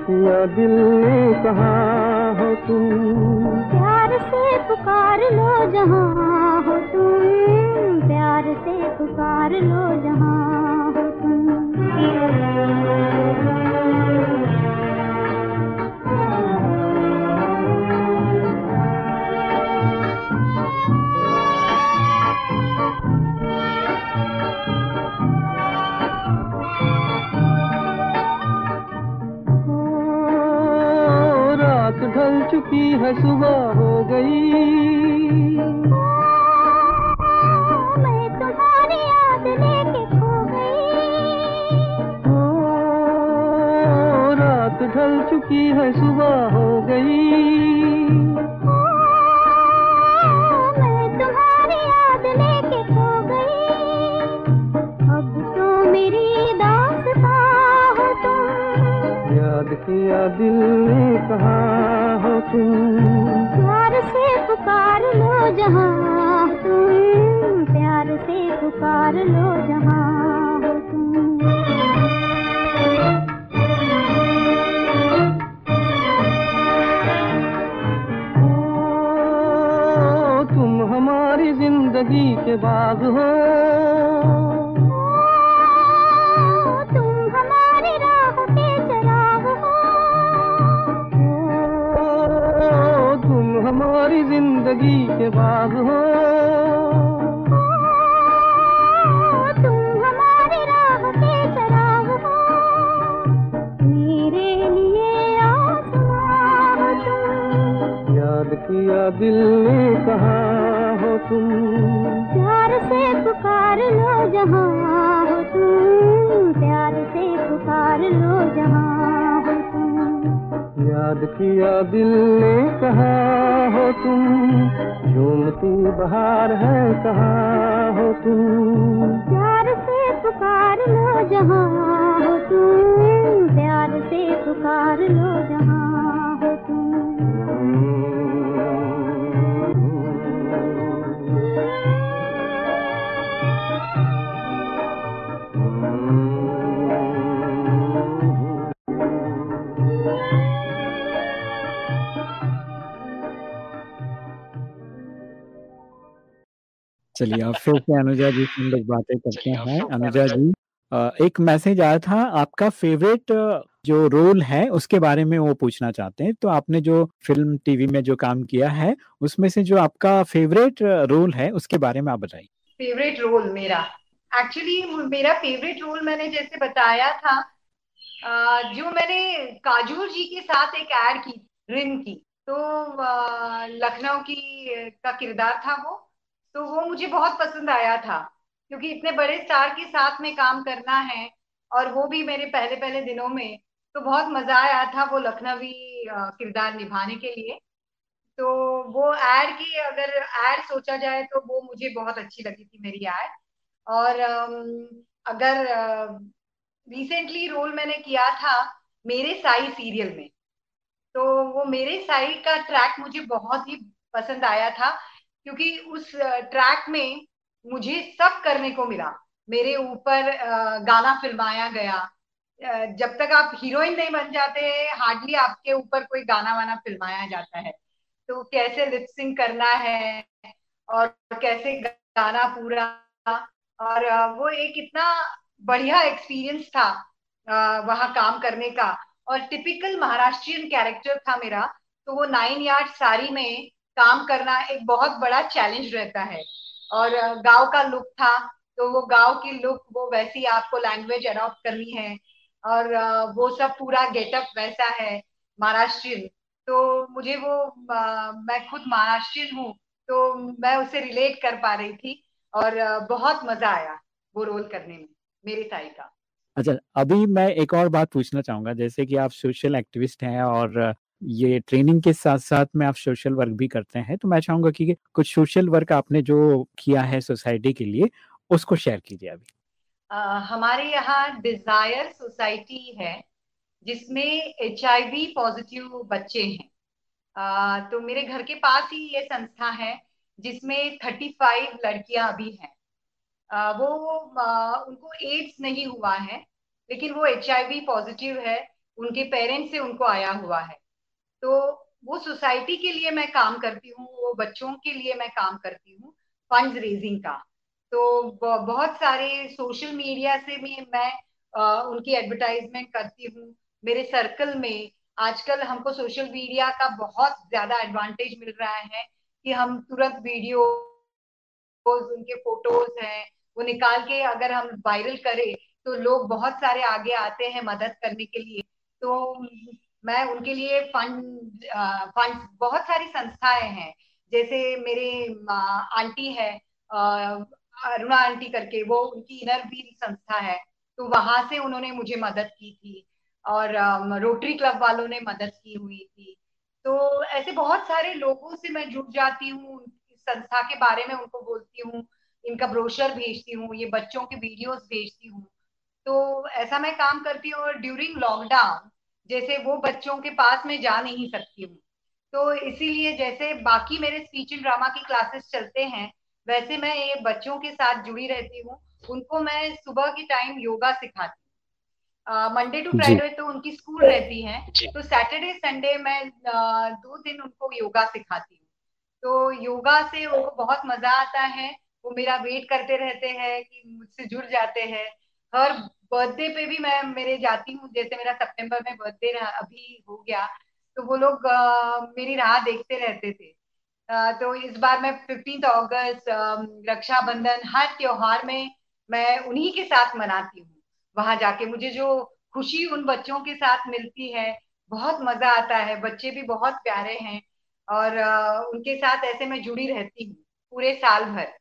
किया दिल ने कहा हो तुम। प्यार से पुकार लो जहाँ हो तुम, प्यार से पुकार लो चुकी है सुबह हो गई। मैं तुम्हारी याद लेके खो गई। ओ, रात ढल चुकी है सुबह हो गई। बहार है, कहा हो तू? प्यार से पुकार लो, जहाँ हो तू। प्यार से पुकार लो चलिए अब फिर से अनुजा जी से हम लोग बातें करते हैं। अनुजा जी एक मैसेज आया था आपका फेवरेट जो रोल है उसके बारे में वो पूछना चाहते हैं। तो आपने जो फ़िल्म टीवी में जो काम किया है उसमें से जो आपका फेवरेट रोल है उसके बारे में आप बताइए। फेवरेट रोल मेरा। एक्चुअली मेरा फेवरेट रोल मैंने जैसे बताया था जो मैंने काजोल जी के साथ एक एड की रिन की तो लखनऊ की का किरदार था वो। तो वो मुझे बहुत पसंद आया था, क्योंकि इतने बड़े स्टार के साथ में काम करना है और वो भी मेरे पहले पहले दिनों में तो बहुत मज़ा आया था वो लखनवी किरदार निभाने के लिए। तो वो एड की अगर एड सोचा जाए तो वो मुझे बहुत अच्छी लगी थी मेरी एड और अगर रिसेंटली रोल मैंने किया था मेरे साई सीरियल में तो वो मेरे साई का ट्रैक मुझे बहुत ही पसंद आया था। क्योंकि उस ट्रैक में मुझे सब करने को मिला। मेरे ऊपर गाना फिल्माया गया। जब तक आप हीरोइन नहीं बन जाते हार्डली आपके ऊपर कोई गाना वाना फिल्माया जाता है। तो कैसे लिपसिंग करना है और कैसे गाना पूरा? और वो एक इतना बढ़िया एक्सपीरियंस था वहाँ काम करने का। और टिपिकल महाराष्ट्रियन कैरेक्टर था मेरा तो वो नाइन यार्ड साड़ी में काम करना एक बहुत बड़ा चैलेंज रहता है। और गाँव का लुक था तो वो गाँव की लुक वो वैसी आपको लैंग्वेज अडॉप्ट करनी है। और वो सब पूरा गेटअप वैसा है महाराष्ट्रियन। तो मुझे वो मैं खुद महाराष्ट्रियन हूँ तो मैं उसे रिलेट कर पा रही थी और बहुत मज़ा आया वो रोल करने में, मेरे ताई का। अच्छा अभी मैं एक और बात पूछना चाहूँगा, जैसे कि आप सोशल एक्टिविस्ट हैं और ये ट्रेनिंग के साथ साथ में आप सोशल वर्क भी करते हैं तो मैं चाहूँगा कि कुछ सोशल वर्क आपने जो किया है सोसाइटी के लिए उसको शेयर कीजिए अभी। आ, हमारे यहाँ डिज़ायर सोसाइटी है जिसमें एच पॉजिटिव बच्चे हैं। आ, तो मेरे घर के पास ही ये संस्था है जिसमें थर्टी फाइव लड़कियाँ अभी हैं। वो आ, उनको एड्स नहीं हुआ है लेकिन वो एचआईवी पॉजिटिव है उनके पेरेंट्स से उनको आया हुआ है। तो वो सोसाइटी के लिए मैं काम करती हूँ वो बच्चों के लिए मैं काम करती हूँ फंड रेजिंग का। तो बहुत सारे सोशल मीडिया से भी मैं आ, उनकी एडवर्टाइजमेंट करती हूँ। मेरे सर्कल में आजकल हमको सोशल मीडिया का बहुत ज़्यादा एडवांटेज मिल रहा है कि हम तुरंत वीडियो उनके फ़ोटोज़ हैं वो निकाल के अगर हम वायरल करें तो लोग बहुत सारे आगे आते हैं मदद करने के लिए। तो मैं उनके लिए फंड फंड बहुत सारी संस्थाएँ हैं। जैसे मेरे आंटी है अरुणा आंटी करके, वो उनकी इनर व्हील संस्था है। तो वहाँ से उन्होंने मुझे मदद की थी और रोटरी क्लब वालों ने मदद की हुई थी। तो ऐसे बहुत सारे लोगों से मैं जुड़ जाती हूँ संस्था के बारे में उनको बोलती हूँ, इनका ब्रोशर भेजती हूँ, ये बच्चों के वीडियोस भेजती हूँ। तो ऐसा मैं काम करती हूँ और ड्यूरिंग लॉकडाउन जैसे वो बच्चों के पास में जा नहीं सकती हूँ। तो इसीलिए जैसे बाकी मेरे स्पीच एंड ड्रामा की क्लासेस चलते हैं वैसे मैं ये बच्चों के साथ जुड़ी रहती हूँ उनको मैं सुबह की टाइम योगा सिखाती हूँ। मंडे टू फ्राइडे तो उनकी स्कूल रहती है तो सैटरडे संडे मैं दो दिन उनको योगा सिखाती हूँ। तो योगा से उनको बहुत मज़ा आता है वो मेरा वेट करते रहते हैं कि मुझसे जुड़ जाते हैं हर बर्थडे पे भी मैं मेरे जाती हूँ, जैसे मेरा सितंबर में बर्थडे अभी हो गया तो वो लोग मेरी राह देखते रहते थे। तो इस बार मैं फिफ्टींथ अगस्त रक्षाबंधन, हर त्योहार में मैं उन्हीं के साथ मनाती हूँ। वहाँ जाके मुझे जो खुशी उन बच्चों के साथ मिलती है, बहुत मज़ा आता है, बच्चे भी बहुत प्यारे हैं, और उनके साथ ऐसे मैं जुड़ी रहती हूँ, पूरे साल भर।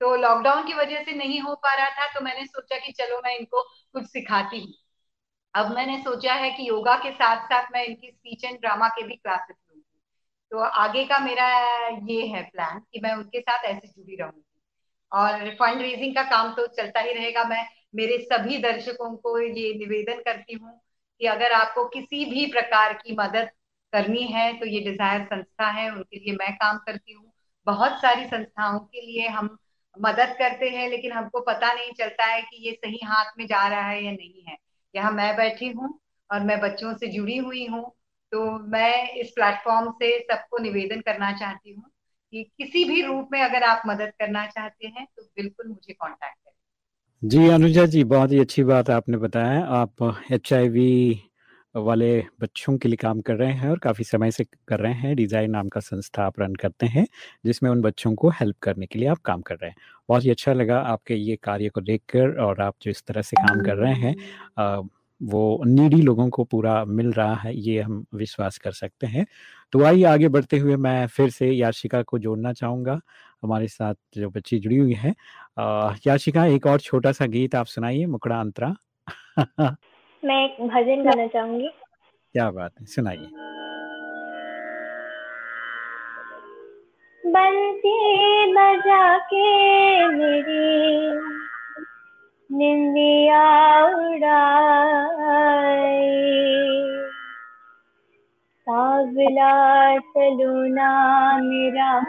तो लॉकडाउन की वजह से नहीं हो पा रहा था तो मैंने सोचा कि चलो मैं इनको कुछ सिखाती हूँ। अब मैंने सोचा है कि योगा के साथ साथ मैं इनकी स्पीच एंड ड्रामा के भी क्लासेस लूँगी। तो आगे का मेरा ये है प्लान कि मैं उनके साथ ऐसे जुड़ी रहूँगी। और फंड रेजिंग का काम तो चलता ही रहेगा। मैं मेरे सभी दर्शकों को ये निवेदन करती हूँ कि अगर आपको किसी भी प्रकार की मदद करनी है तो ये डिज़ायर संस्था है, उनके लिए मैं काम करती हूँ। बहुत सारी संस्थाओं के लिए हम मदद करते हैं, लेकिन हमको पता नहीं चलता है कि ये सही हाथ में जा रहा है या नहीं है। यहाँ मैं बैठी हूँ और मैं बच्चों से जुड़ी हुई हूँ तो मैं इस प्लेटफॉर्म से सबको निवेदन करना चाहती हूँ कि किसी भी रूप में अगर आप मदद करना चाहते हैं तो बिल्कुल मुझे कांटेक्ट करें। जी, अनुजा जी, बहुत ही अच्छी बात आपने बताया। आप एचआईवी वाले बच्चों के लिए काम कर रहे हैं और काफ़ी समय से कर रहे हैं। डिज़ाइन नाम का संस्था आप रन करते हैं, जिसमें उन बच्चों को हेल्प करने के लिए आप काम कर रहे हैं। बहुत ही अच्छा लगा आपके ये कार्य को देखकर और आप जो इस तरह से काम कर रहे हैं वो नीडी लोगों को पूरा मिल रहा है, ये हम विश्वास कर सकते हैं। तो आइए आगे बढ़ते हुए मैं फिर से याशिका को जोड़ना चाहूँगा, हमारे साथ जो बच्ची जुड़ी हुई है। याशिका, एक और छोटा सा गीत आप सुनाइए, मुकड़ा अंतरा। *laughs* मैं एक भजन गाना चाहूँगी। क्या बात है सुनाइए। बंसी बजा के मेरी निंदिया उड़ाए। सावला सलूना मेरा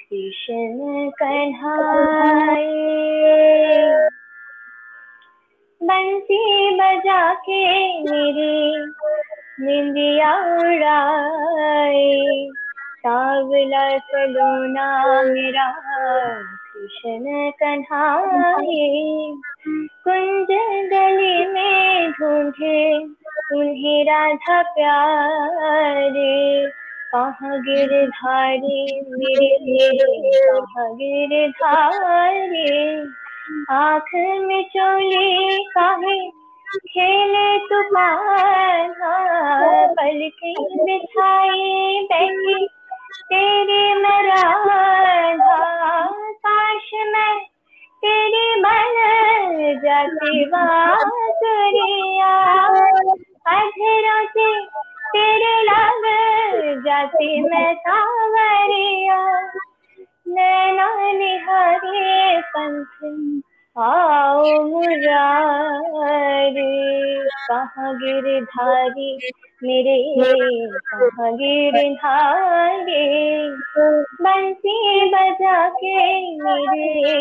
कृष्ण कन्हाए। बंसी बजा के मेरी निंदिया उड़ाए सावला सलोना मेरा कृष्ण कन्हाए। कुंज गली में ढूंढे उन्हें राधा प्यारे। कहाँ गिरधारी मेरे मेरे, कहाँ गिरधारी आँख में चोली काहे? खेले तूफ़ान पलके बिछाई बैठी तेरे मराधा काश मैं तेरी बन जाती बातरिया अधरों से तेरे लग जाती मैं सावरिया। नैना निहारे पंथ आओ मुरारे। कहाँ गिरधारी मेरे, कहाँ गिरधारी? बंसी बजा के मेरे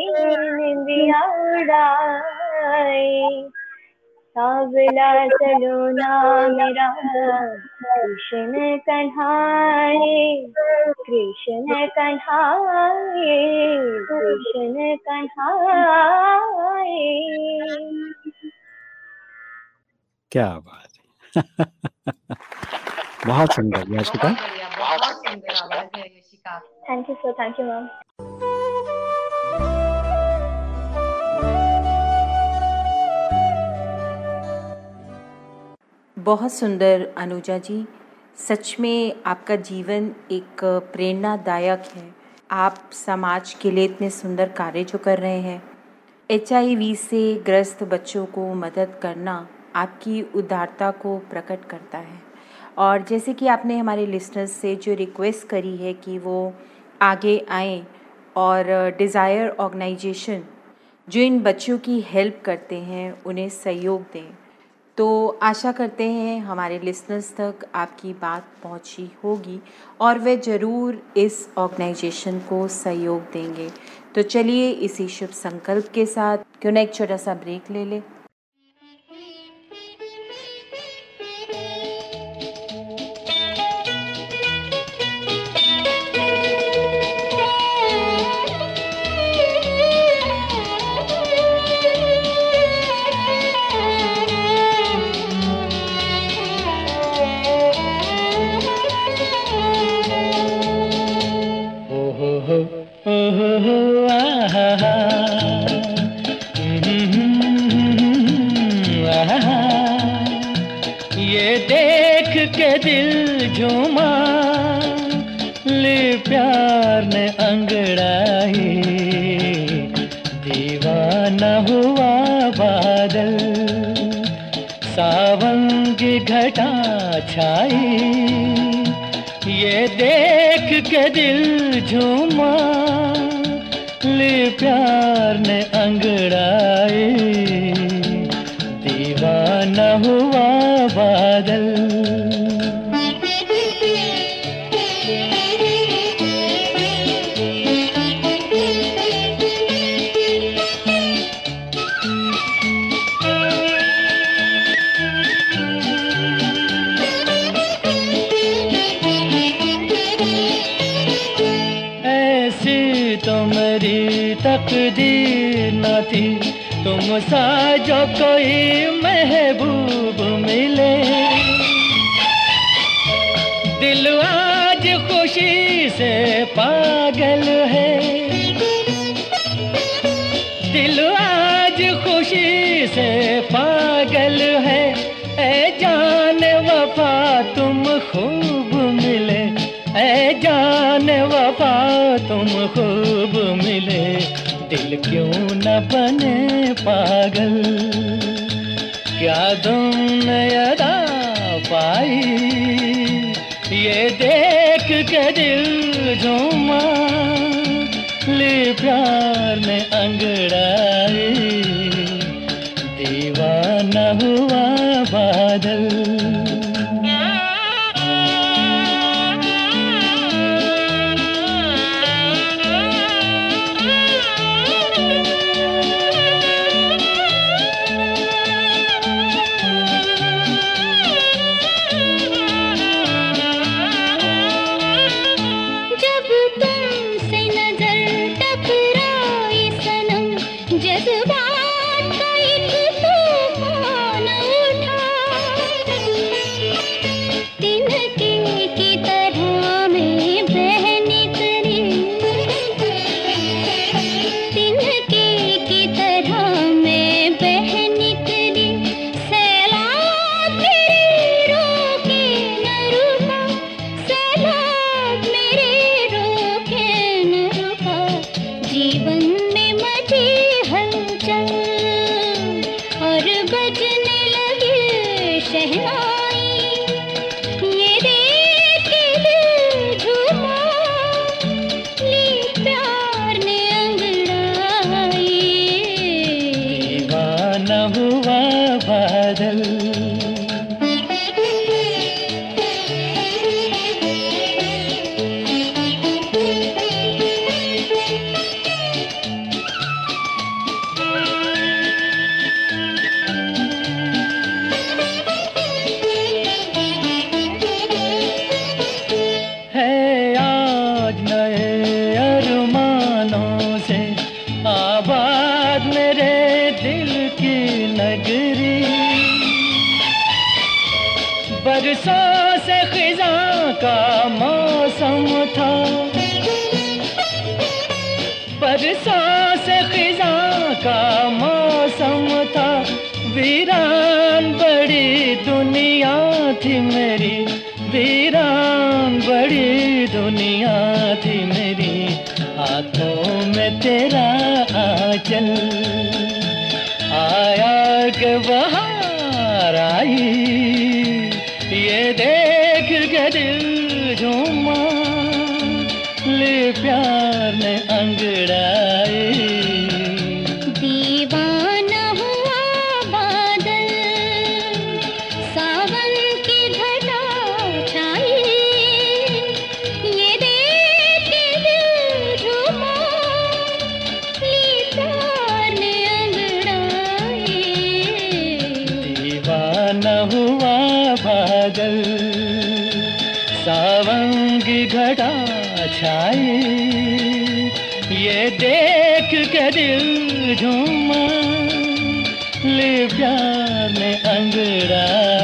निंदिया उड़ाए। सावला सलोना मेरा कृष्ण कन्हाए कृष्ण कन्हाए कृष्ण कन्हाए क्या बात है। बहुत सुंदर याशिका। बहुत बहुत सुंदर आवाज़ है Yashika. Thank you sir thank you ma'am बहुत सुंदर अनुजा जी। सच में आपका जीवन एक प्रेरणादायक है। आप समाज के लिए इतने सुंदर कार्य जो कर रहे हैं। एचआईवी से ग्रस्त बच्चों को मदद करना आपकी उदारता को प्रकट करता है। और जैसे कि आपने हमारे लिसनर्स से जो रिक्वेस्ट करी है कि वो आगे आए और डिज़ायर ऑर्गेनाइजेशन जो इन बच्चों की हेल्प करते हैं, उन्हें सहयोग दें। तो आशा करते हैं हमारे लिसनर्स तक आपकी बात पहुँची होगी और वे ज़रूर इस ऑर्गेनाइजेशन को सहयोग देंगे। तो चलिए इसी शुभ संकल्प के साथ क्यों ना एक छोटा सा ब्रेक ले लें। छाई। ये देख के दिल झूमा। ले प्यार ने कोई महबूब मिले। दिल आज खुशी से पागल है। दिल आज खुशी से पागल है। ए जान वफा तुम खूब मिले। ए जान वफा तुम खूब मिले। दिल क्यों न बने पागल? क्या तुमने अदा पाई? ये देख के दिल झूमा ले प्यार में अंगड़ाई। जड़ा छाए ये देख के दिल झूमा। ले प्यार में अंगड़ा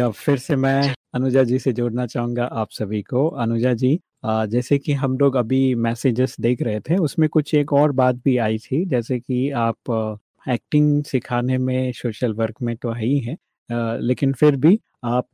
चलिए अब फिर से मैं अनुजा जी से जोड़ना चाहूँगा आप सभी को। अनुजा जी जैसे कि हम लोग अभी मैसेजेस देख रहे थे, उसमें कुछ एक और बात भी आई थी, जैसे कि आप एक्टिंग सिखाने में सोशल वर्क में तो है ही है लेकिन फिर भी आप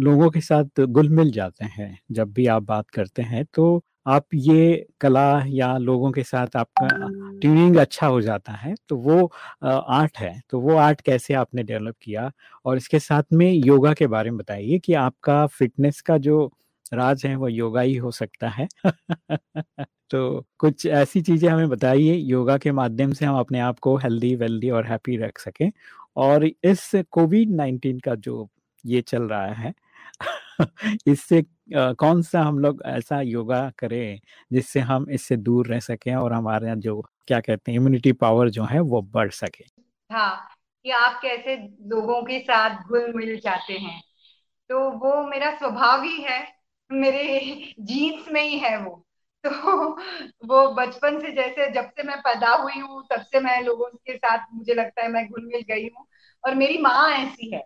लोगों के साथ घुल मिल जाते हैं, जब भी आप बात करते हैं तो आप ये कला या लोगों के साथ आपका ट्यूनिंग अच्छा हो जाता है तो वो आर्ट है तो वो आर्ट कैसे आपने डेवलप किया? और इसके साथ में योगा के बारे में बताइए कि आपका फिटनेस का जो राज है, वो योगा ही हो सकता है। *laughs* तो कुछ ऐसी चीज़ें हमें बताइए, योगा के माध्यम से हम अपने आप को हेल्दी, वेल्दी और हैप्पी रख सकें। और इस कोविड नाइन्टीन का जो ये चल रहा है, *laughs* इससे कौन सा हम लोग ऐसा योगा करें जिससे हम इससे दूर रह सकें और हमारे जो क्या कहते हैं इम्यूनिटी पावर जो है वो बढ़ सके? हाँ कि आप कैसे लोगों के साथ घुल मिल जाते हैं। तो वो मेरा स्वभाव ही है, मेरे जीन्स में ही है वो। तो वो बचपन से जैसे जब से मैं पैदा हुई हूँ, तब से मैं लोगों के साथ, मुझे लगता है मैं घुल मिल गई हूँ। और मेरी माँ ऐसी है।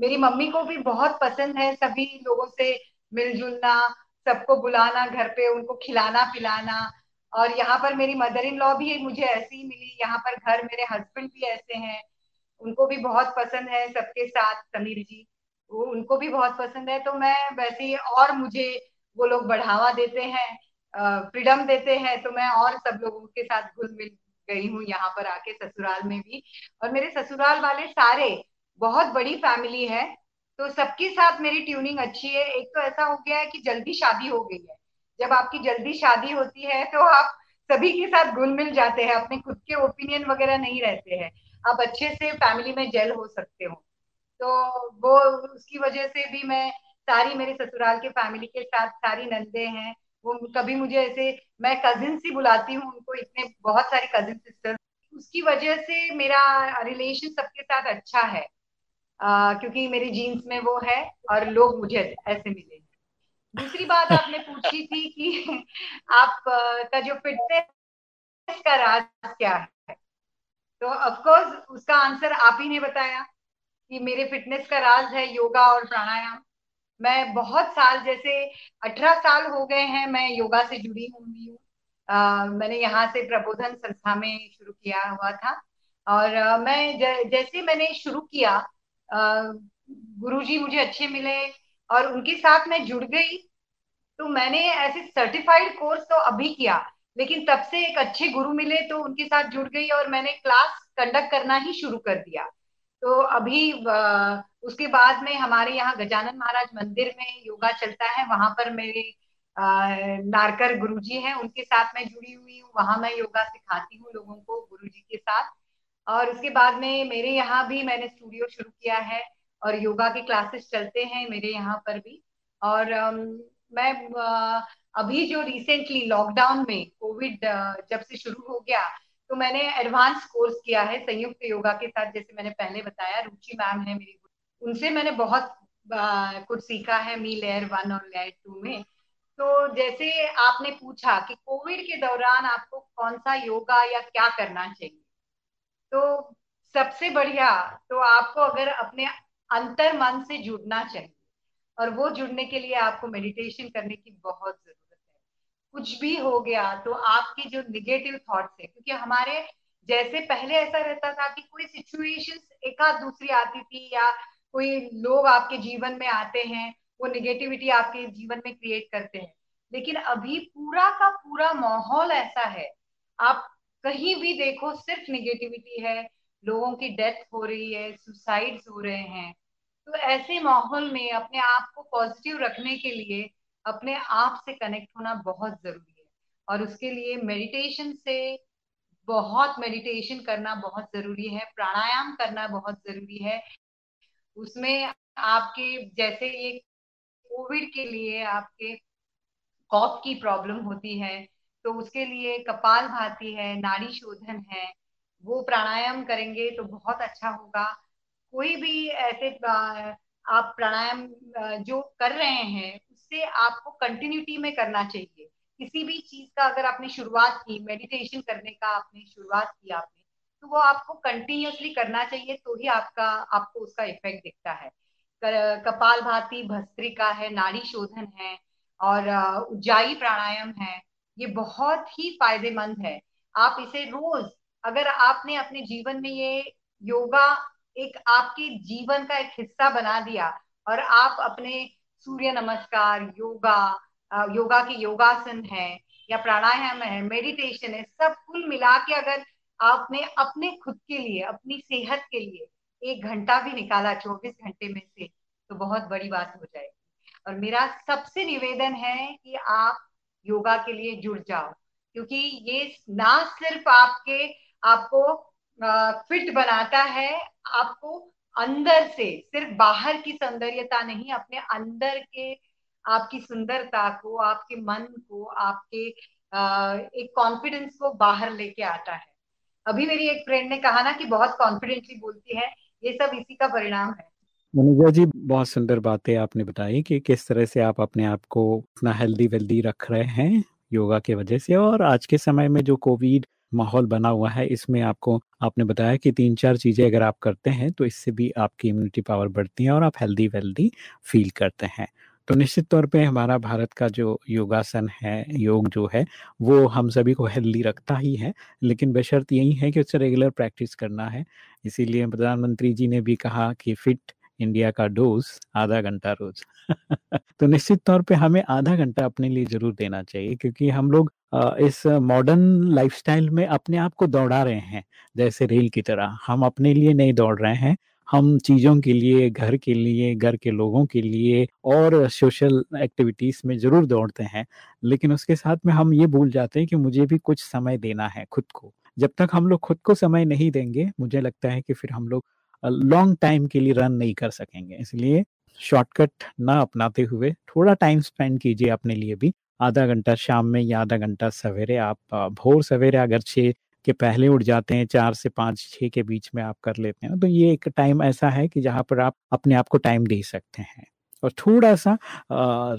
मेरी मम्मी को भी बहुत पसंद है, सभी लोगों से मिलजुलना, सबको बुलाना, घर पे उनको खिलाना पिलाना। और यहाँ पर मेरी मदर इन लॉ भी मुझे ऐसी ही मिली। यहाँ पर घर मेरे हस्बैंड भी ऐसे हैं। उनको भी बहुत पसंद है सबके साथ, समीर जी। वो, उनको भी बहुत पसंद है। तो मैं वैसे ही और मुझे वो लोग बढ़ावा देते हैं फ्रीडम देते हैं। तो मैं और सब लोगों के साथ घुल मिल गई हूँ यहाँ पर आके ससुराल में भी। और मेरे ससुराल वाले सारे बहुत बड़ी फैमिली है। तो सबके साथ मेरी ट्यूनिंग अच्छी है। एक तो ऐसा हो गया है कि जल्दी शादी हो गई है। जब आपकी जल्दी शादी होती है तो आप सभी के साथ घुल मिल जाते हैं। अपने खुद के ओपिनियन वगैरह नहीं रहते हैं। आप अच्छे से फैमिली में जेल हो सकते हो। तो वो उसकी वजह से भी मैं सारी मेरे ससुराल के फैमिली के साथ सारी नंदे हैं। वो कभी मुझे ऐसे, मैं कजिन ही बुलाती हूँ उनको। इतने बहुत सारी कजिन सिस्टर उसकी वजह से मेरा रिलेशन सबके साथ अच्छा है। क्योंकि मेरी जीन्स में वो है और लोग मुझे ऐसे मिले। दूसरी बात आपने पूछी थी कि आप का जो फिटनेस का राज क्या है? तो ऑफकोर्स उसका आंसर आप ही ने बताया कि मेरे फिटनेस का राज है योगा और प्राणायाम। मैं बहुत साल, जैसे अठारह साल हो गए हैं मैं योगा से जुड़ी हुई हूँ। मैंने यहाँ से प्रबोधन संस्था में शुरू किया हुआ था। और मैं जैसे मैंने शुरू किया गुरुजी मुझे अच्छे मिले और उनके साथ मैं जुड़ गई। तो मैंने ऐसे सर्टिफाइड कोर्स तो अभी किया, लेकिन तब से एक अच्छे गुरु मिले तो उनके साथ जुड़ गई और मैंने क्लास कंडक्ट करना ही शुरू कर दिया। तो अभी उसके बाद में हमारे यहाँ गजानन महाराज मंदिर में योगा चलता है, वहाँ पर मेरे नारकर गुरुजी हैं, उनके साथ मैं जुड़ी हुई हूँ, वहाँ मैं योगा सिखाती हूँ लोगों को गुरुजी के साथ। और उसके बाद में मेरे यहाँ भी मैंने स्टूडियो शुरू किया है और योगा के क्लासेस चलते हैं मेरे यहाँ पर भी। और मैं अभी जो रिसेंटली लॉकडाउन में कोविड जब से शुरू हो गया तो मैंने एडवांस कोर्स किया है संयुक्त योगा के साथ, जैसे मैंने पहले बताया रुचि मैम है मेरी। उनसे मैंने बहुत कुछ सीखा है मी लेयर वन और लेयर टू में। तो जैसे आपने पूछा कि कोविड के दौरान आपको कौन सा योगा या क्या करना चाहिए? तो सबसे बढ़िया तो आपको अगर अपने अंतर मन से जुड़ना चाहिए, और वो जुड़ने के लिए आपको मेडिटेशन करने की बहुत ज़रूरत है। कुछ भी हो गया तो आपकी जो निगेटिव थॉट्स है, क्योंकि हमारे जैसे पहले ऐसा रहता था कि कोई सिचुएशन एक दूसरी आती थी, या कोई लोग आपके जीवन में आते हैं, वो निगेटिविटी आपके जीवन में क्रिएट करते हैं। लेकिन अभी पूरा का पूरा माहौल ऐसा है, आप कहीं भी देखो सिर्फ़ निगेटिविटी है, लोगों की डेथ हो रही है सुसाइड्स हो रहे हैं। तो ऐसे माहौल में अपने आप को पॉजिटिव रखने के लिए अपने आप से कनेक्ट होना बहुत ज़रूरी है। और उसके लिए मेडिटेशन से बहुत मेडिटेशन करना बहुत ज़रूरी है, प्राणायाम करना बहुत ज़रूरी है। उसमें आपके, जैसे ये कोविड के लिए आपके कॉफ की प्रॉब्लम होती है तो उसके लिए कपाल भाती है नाड़ी शोधन है, वो प्राणायाम करेंगे तो बहुत अच्छा होगा। कोई भी ऐसे आप प्राणायाम जो कर रहे हैं, उससे आपको कंटिन्यूटी में करना चाहिए। किसी भी चीज़ का अगर आपने शुरुआत की मेडिटेशन करने का आपने शुरुआत की आपने तो वो आपको कंटिन्यूसली करना चाहिए तो ही आपका, आपको उसका इफ़ेक्ट दिखता है। कपाल भाती भस्त्रिका है नाड़ी शोधन है, और उज्जाई प्राणायाम है ये बहुत ही फ़ायदेमंद है। आप इसे रोज, अगर आपने अपने जीवन में ये योगा एक आपके जीवन का एक हिस्सा बना दिया और आप अपने सूर्य नमस्कार, योगा योगा के योगासन है या प्राणायाम है मेडिटेशन है, सब कुल मिला के अगर आपने अपने खुद के लिए, अपनी सेहत के लिए एक घंटा भी निकाला चौबीस घंटे में से तो बहुत बड़ी बात हो जाएगी। और मेरा सबसे निवेदन है कि आप योगा के लिए जुड़ जाओ। क्योंकि ये ना सिर्फ़ आपके, आपको फिट बनाता है, आपको अंदर से, सिर्फ़ बाहर की सौंदर्यता नहीं, अपने अंदर के, आपकी सुंदरता को, आपके मन को, आपके एक कॉन्फिडेंस को बाहर लेके आता है। अभी मेरी एक फ्रेंड ने कहा ना कि बहुत कॉन्फिडेंटली बोलती है, ये सब इसी का परिणाम है। मनुजा जी, बहुत सुंदर बातें आपने बताई कि किस तरह से आप अपने आप को इतना हेल्दी वेल्दी रख रहे हैं योगा के वजह से और आज के समय में जो कोविड माहौल बना हुआ है, इसमें आपको, आपने बताया कि तीन चार चीज़ें अगर आप करते हैं तो इससे भी आपकी इम्यूनिटी पावर बढ़ती है और आप हेल्दी वेल्दी फील करते हैं। तो निश्चित तौर पे हमारा भारत का जो योगासन है, योग जो है, वो हम सभी को हेल्दी रखता ही है, लेकिन बेशर्त यही है कि उससे रेगुलर प्रैक्टिस करना है। इसीलिए प्रधानमंत्री जी ने भी कहा कि फिट इंडिया का डोज आधा घंटा रोज। *laughs* तो निश्चित तौर पे हमें आधा घंटा अपने लिए ज़रूर देना चाहिए, क्योंकि हम लोग इस मॉडर्न लाइफस्टाइल में अपने आप को दौड़ा रहे हैं, जैसे रेल की तरह। हम अपने लिए नहीं दौड़ रहे हैं, हम चीज़ों के लिए, घर के लिए, घर के लोगों के लिए और सोशल एक्टिविटीज़ में ज़रूर दौड़ते हैं, लेकिन उसके साथ में हम ये भूल जाते हैं कि मुझे भी कुछ समय देना है खुद को। जब तक हम लोग खुद को समय नहीं देंगे, मुझे लगता है कि फिर हम लोग लॉन्ग टाइम के लिए रन नहीं कर सकेंगे। इसलिए शॉर्टकट ना अपनाते हुए थोड़ा टाइम स्पेंड कीजिए अपने लिए भी। आधा घंटा शाम में या आधा घंटा सवेरे आप भोर सवेरे अगर छः के पहले उठ जाते हैं, चार से पाँच छः के बीच में आप कर लेते हैं तो ये एक टाइम ऐसा है कि जहाँ पर आप अपने आप को टाइम दे सकते हैं। और थोड़ा सा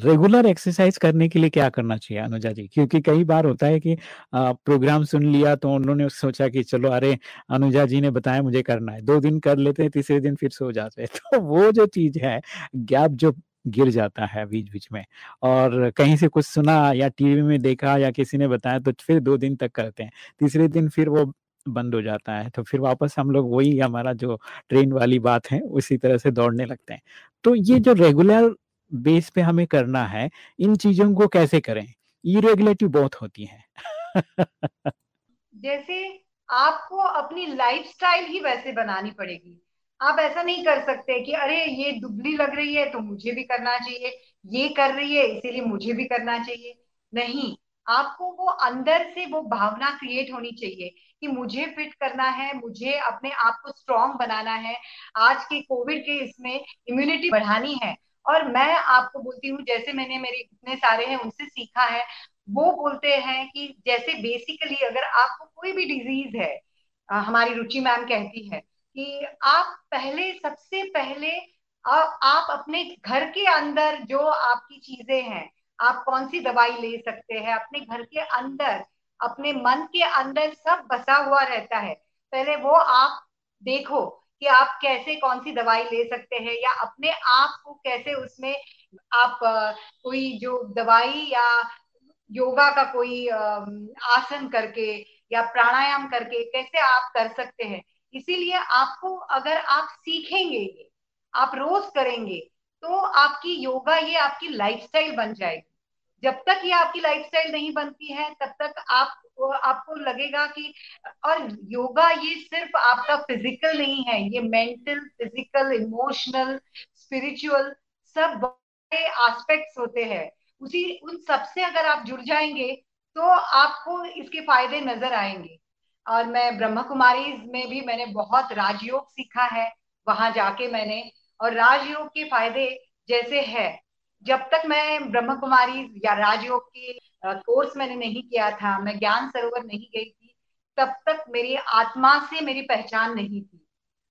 रेगुलर एक्सरसाइज करने के लिए क्या करना चाहिए अनुजा जी? क्योंकि कई बार होता है कि प्रोग्राम सुन लिया तो उन्होंने सोचा कि चलो, अरे, अनुजा जी ने बताया मुझे करना है, दो दिन कर लेते हैं, तीसरे दिन फिर सो जाते हैं। *laughs* तो वो जो चीज़ है गैप जो गिर जाता है बीच बीच में और कहीं से कुछ सुना या टीवी में देखा या किसी ने बताया तो फिर दो दिन तक करते हैं, तीसरे दिन फिर वो बंद हो जाता है। तो फिर वापस हम लोग वही हमारा जो ट्रेन वाली बात है, उसी तरह से दौड़ने लगते हैं। तो ये जो रेगुलर बेस पे हमें करना है, इन चीज़ों को कैसे करें? इरेगुलेटिव बहुत होती है। जैसे आपको अपनी लाइफस्टाइल ही वैसे बनानी पड़ेगी। आप ऐसा नहीं कर सकते कि, अरे, ये दुबली लग रही है तो मुझे भी करना चाहिए, ये कर रही है इसीलिए मुझे भी करना चाहिए। नहीं, आपको वो अंदर से वो भावना क्रिएट होनी चाहिए कि मुझे फिट करना है, मुझे अपने आप को स्ट्रांग बनाना है। आज के कोविड के इसमें इम्यूनिटी बढ़ानी है। और मैं आपको बोलती हूँ, जैसे मैंने मेरे इतने सारे हैं, उनसे सीखा है, वो बोलते हैं कि जैसे बेसिकली अगर आपको कोई भी डिज़ीज़ है हमारी रुचि मैम कहती है कि आप पहले, सबसे पहले आप अपने घर के अंदर जो आपकी चीज़ें हैं, आप कौन सी दवाई ले सकते हैं, अपने घर के अंदर अपने मन के अंदर सब बसा हुआ रहता है। पहले वो आप देखो कि आप कैसे कौन सी दवाई ले सकते हैं या अपने आप को कैसे उसमें आप कोई जो दवाई या योगा का कोई आसन करके या प्राणायाम करके कैसे आप कर सकते हैं। इसीलिए आपको अगर आप सीखेंगे, आप रोज करेंगे तो आपकी योगा ये आपकी लाइफस्टाइल बन जाएगी। जब तक ये आपकी लाइफस्टाइल नहीं बनती है, तब तक आप, आपको लगेगा कि, और योगा ये सिर्फ़ आपका फ़िज़िकल नहीं है, ये मेंटल फ़िज़िकल इमोशनल स्पिरिचुअल सब बड़े एस्पेक्ट्स होते हैं। उसी, उन सबसे अगर आप जुड़ जाएँगे तो आपको इसके फ़ायदे नज़र आएँगे। और मैं ब्रह्म कुमारी में भी मैंने बहुत राजयोग सीखा है, वहाँ जाके मैंने, और राजयोग के फ़ायदे जैसे है। जब तक मैं ब्रह्म कुमारी या राजयोग के कोर्स मैंने नहीं किया था, मैं ज्ञान सरोवर नहीं गई थी, तब तक मेरी आत्मा से मेरी पहचान नहीं थी।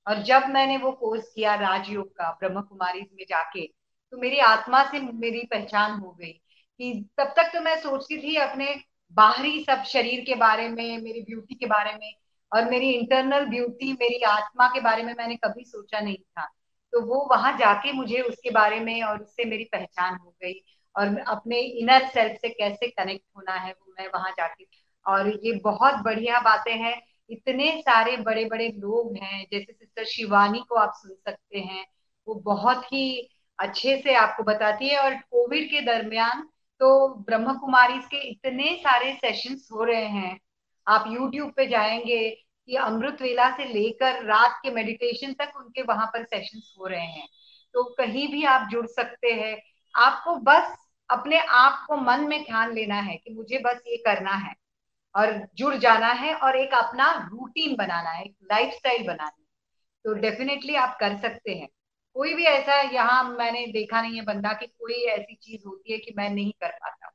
और जब मैंने वो कोर्स किया राजयोग का ब्रह्म कुमारी में जाके तो मेरी आत्मा से मेरी पहचान हो गई कि तब तक तो मैं सोचती थी अपने बाहरी सब शरीर के बारे में, मेरी ब्यूटी के बारे में, और मेरी इंटरनल ब्यूटी मेरी आत्मा के बारे में मैंने कभी सोचा नहीं था। तो वो वहाँ जाके मुझे उसके बारे में और उससे मेरी पहचान हो गई और अपने इनर सेल्फ से कैसे कनेक्ट होना है वो मैं वहाँ जाके और ये बहुत बढ़िया बातें हैं। इतने सारे बड़े बड़े लोग हैं, जैसे सिस्टर शिवानी को आप सुन सकते हैं। वो बहुत ही अच्छे से आपको बताती है और कोविड के दरमियान तो ब्रह्म कुमारी के इतने सारे सेशंस हो रहे हैं। आप यूट्यूब पे जाएँगे कि अमृत वेला से लेकर रात के मेडिटेशन तक उनके वहाँ पर सेशंस हो रहे हैं। तो कहीं भी आप जुड़ सकते हैं। आपको बस अपने आप को मन में ध्यान लेना है कि मुझे बस ये करना है और जुड़ जाना है और एक अपना रूटीन बनाना है, एक लाइफ स्टाइल बनाना है। तो डेफिनेटली आप कर सकते हैं। कोई भी ऐसा यहाँ मैंने देखा नहीं है बंदा कि कोई ऐसी चीज़ होती है कि मैं नहीं कर पाता।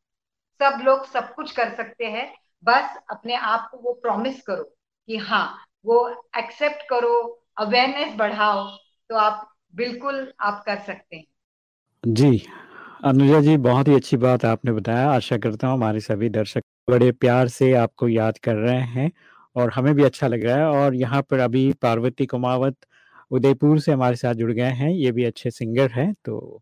सब लोग सब कुछ कर सकते हैं। बस अपने आप को वो प्रॉमिस करो। कि हाँ वो एक्सेप्ट करो अवेयरनेस बढ़ाओ तो आप बिल्कुल आप कर सकते हैं। जी, अनुजा जी, बहुत ही अच्छी बात आपने बताया। आशा करता हूँ हमारे सभी दर्शक बड़े प्यार से आपको याद कर रहे हैं और हमें भी अच्छा लग रहा है और यहाँ पर अभी पार्वती कुमावत उदयपुर से हमारे साथ जुड़ गए हैं। ये भी अच्छे सिंगर हैं तो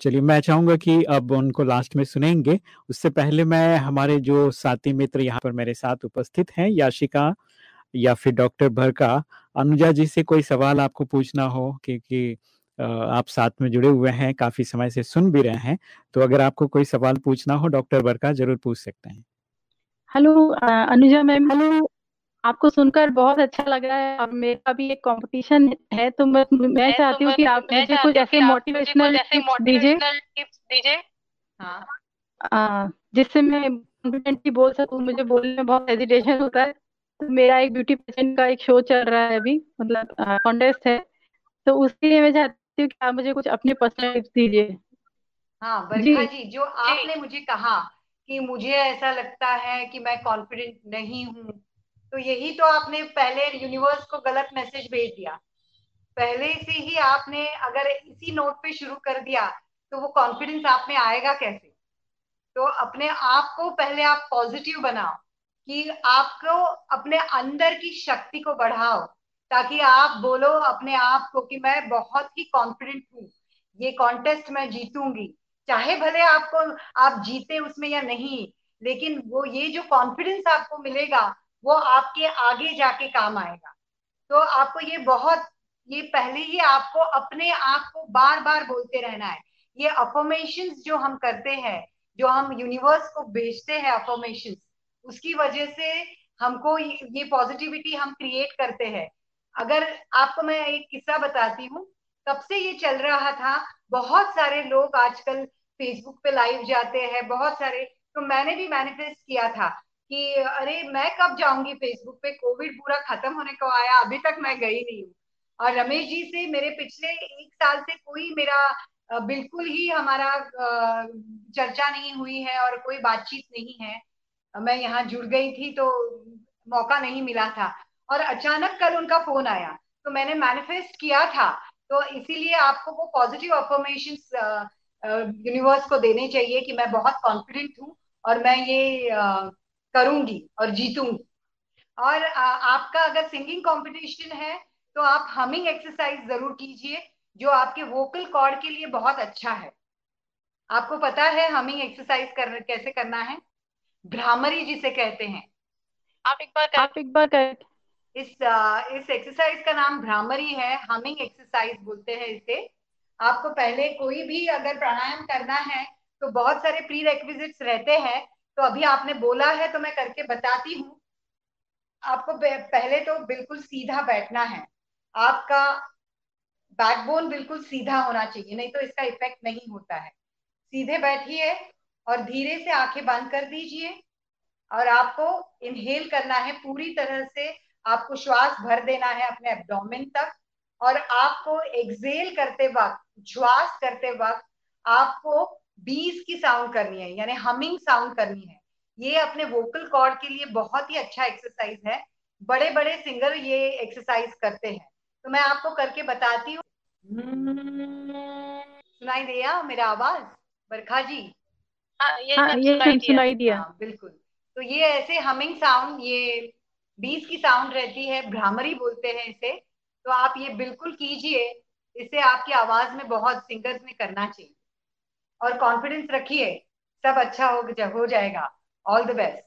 चलिए मैं चाहूँगा कि अब उनको लास्ट में सुनेंगे। उससे पहले मैं हमारे जो साथी मित्र यहाँ पर मेरे साथ उपस्थित हैं, याशिका या फिर डॉक्टर भर का अनुजा जी से कोई सवाल आपको पूछना हो क्योंकि आप साथ में जुड़े हुए हैं काफ़ी समय से सुन भी रहे हैं तो अगर आपको कोई सवाल पूछना हो डॉक्टर भर का ज़रूर पूछ सकते हैं। Hello Anuja ma'am. हेलो। आपको सुनकर बहुत अच्छा लग रहा है और मेरा भी एक कंपटीशन है तो मैं मैं चाहती हूँ कि आप मुझे कुछ ऐसे मोटिवेशनल टिप्स दीजिए। हाँ। जिससे मैं कॉन्फिडेंटली बोल सकूँ मुझे बोलने में बहुत हेजिटेशन होता है। तो मेरा एक ब्यूटी पेजेंट का एक शो चल रहा है अभी मतलब कॉन्टेस्ट है। तो उसके लिए मैं चाहती हूँ कि आप मुझे कुछ अपने पर्सनल टिप्स दीजिए। हाँ बरखा जी। जो आपने मुझे कहा कि मुझे ऐसा लगता है कि मैं कॉन्फिडेंट नहीं हूँ तो यही तो आपने पहले यूनिवर्स को गलत मैसेज भेज दिया। पहले से ही आपने अगर इसी नोट पे शुरू कर दिया तो वो कॉन्फिडेंस आप में आएगा कैसे? तो अपने आप को पहले आप पॉजिटिव बनाओ। कि आपको अपने अंदर की शक्ति को बढ़ाओ, ताकि आप बोलो अपने आप को कि मैं बहुत ही कॉन्फिडेंट हूँ। ये कॉन्टेस्ट मैं जीतूँगी। चाहे भले आपको, आप जीते उसमें या नहीं, लेकिन वो, ये जो कॉन्फिडेंस आपको मिलेगा, वो आपके आगे जाके काम आएगा। तो आपको ये बहुत, ये पहले ही आपको अपने आप को बार बार बोलते रहना है। ये अफर्मेशन जो हम करते हैं, जो हम यूनिवर्स को भेजते हैं अफर्मेशन उसकी वजह से हमको ये पॉजिटिविटी हम क्रिएट करते हैं। अगर आपको मैं एक किस्सा बताती हूँ, कब से ये चल रहा था, बहुत सारे लोग आजकल फेसबुक पे लाइव जाते हैं, बहुत सारे तो मैंने भी मैनिफेस्ट किया था कि, अरे, मैं कब जाऊँगी फेसबुक पे? कोविड पूरा खत्म होने को आया, अभी तक मैं गई नहीं हूँ। और रमेश जी से मेरे पिछले एक साल से कोई मेरा बिल्कुल ही हमारा चर्चा नहीं हुई है और कोई बातचीत नहीं है। मैं यहाँ जुड़ गई थी तो मौका नहीं मिला था। और अचानक कल उनका फ़ोन आया। तो मैंने मैनिफेस्ट किया था। तो इसीलिए आपको वो पॉजिटिव अफर्मेशन यूनिवर्स को देने चाहिए कि मैं बहुत कॉन्फिडेंट हूँ और मैं ये करूँगी और जीतूँगी। और uh, आपका अगर सिंगिंग कंपटीशन है तो आप हमिंग एक्सरसाइज ज़रूर कीजिए जो आपके वोकल कॉर्ड के लिए बहुत अच्छा है। आपको पता है हमिंग एक्सरसाइज कर कैसे करना है? भ्रामरी जिसे कहते हैं। आप एक बार आप एक बार कर इस इस एक्सरसाइज का नाम भ्रामरी है हमिंग एक्सरसाइज बोलते हैं इसे। आपको पहले कोई भी अगर प्राणायाम करना है तो बहुत सारे प्री रेक्विजिट्स रहते हैं। तो अभी आपने बोला है तो मैं करके बताती हूँ। आपको पहले तो बिल्कुल सीधा बैठना है। आपका बैकबोन बिल्कुल सीधा होना चाहिए नहीं तो इसका इफ़ेक्ट नहीं होता है। सीधे बैठिए और धीरे से आँखें बंद कर दीजिए और आपको इनहेल करना है पूरी तरह से, आपको श्वास भर देना है अपने एब्डोमेन तक और आपको एक्सेल करते वक्त, श्वास करते वक्त आपको बीस की साउंड करनी है, यानी हमिंग साउंड करनी है। ये अपने वोकल कॉर्ड के लिए बहुत ही अच्छा एक्सरसाइज है। बड़े बड़े सिंगर ये एक्सरसाइज करते हैं। तो मैं आपको करके बताती हूँ। सुनाई दिया मेरा आवाज़? बरखा जी। हाँ, ये, हाँ, ये सुनाई दिया। हाँ, बिल्कुल। तो ये ऐसे हमिंग साउंड ये बीस की साउंड रहती है भ्रामरी बोलते हैं इसे। तो आप ये बिल्कुल कीजिए इससे आपकी आवाज़ में बहुत सिंगर्स में करना चाहिए। और कॉन्फिडेंस रखिए सब अच्छा हो हो जाएगा। All the best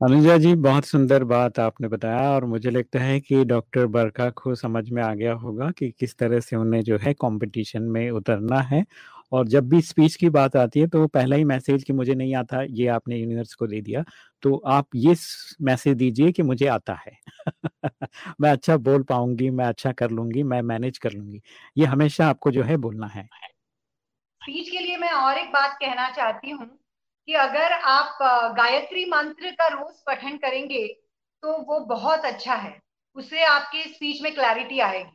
Anuja ji बहुत सुंदर बात आपने बताया और मुझे लगता है कि डॉक्टर बरका को समझ में आ गया होगा कि किस तरह से उन्हें जो है कंपटीशन में उतरना है। और जब भी स्पीच की बात आती है तो पहला ही मैसेज कि मुझे नहीं आता, ये आपने यूनिवर्स को दे दिया तो आप ये मैसेज दीजिए कि मुझे आता है। *laughs* मैं अच्छा बोल पाऊँगी, मैं अच्छा कर लूँगी, मैं मैनेज कर लूँगी, ये हमेशा आपको जो है बोलना है। स्पीच के लिए मैं और एक बात कहना चाहती हूँ कि अगर आप गायत्री मंत्र का रोज पठन करेंगे तो वो बहुत अच्छा है, उससे आपके स्पीच में क्लैरिटी आएगी।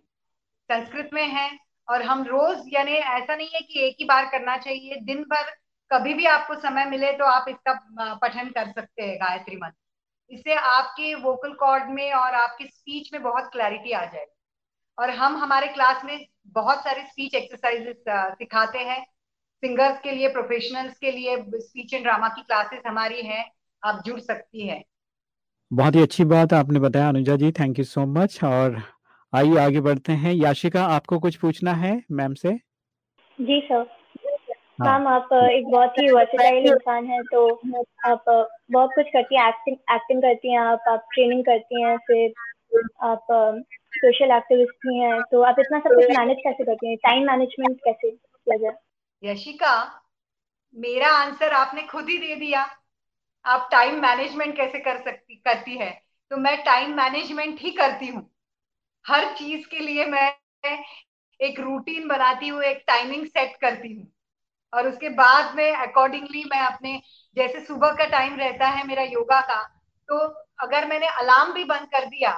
संस्कृत में है और हम रोज, यानी ऐसा नहीं है कि एक ही बार करना चाहिए। दिन भर कभी भी आपको समय मिले तो आप इसका पठन कर सकते हैं गायत्री मंत्र। इससे आपके वोकल कॉर्ड में और आपके स्पीच में बहुत क्लैरिटी आ जाएगी। और हम हमारे क्लास में बहुत सारे स्पीच एक्सरसाइजेस सिखाते हैं। सिंगर्स के लिए प्रोफेशनल्स के लिए स्पीच एंड ड्रामा की क्लासेस हमारी हैं। आप जुड़ सकती हैं। बहुत ही अच्छी बात आपने बताया, Anuja ji. Thank you so much और आइए आगे बढ़ते हैं। याशिका आपको कुछ पूछना है मैम से? जी सर। हाँ। मैम आप एक बहुत ही वर्सेटाइल इंसान है तो आप बहुत कुछ करती हैं एक्टिंग एक्टिंग करती हैं आप आप ट्रेनिंग करती हैं फिर आप सोशल एक्टिविस्ट भी हैं तो आप इतना सब कुछ मैनेज कैसे करती हैं? टाइम मैनेजमेंट कैसे किया जाए? यशिका मेरा आंसर आपने खुद ही दे दिया। आप टाइम मैनेजमेंट कैसे कर सकती करती है? तो मैं टाइम मैनेजमेंट ही करती हूँ। हर चीज़ के लिए मैं एक रूटीन बनाती हूँ, एक टाइमिंग सेट करती हूँ। और उसके बाद में अकॉर्डिंगली मैं अपने, जैसे सुबह का टाइम रहता है मेरा योगा का तो अगर मैंने अलार्म भी बंद कर दिया,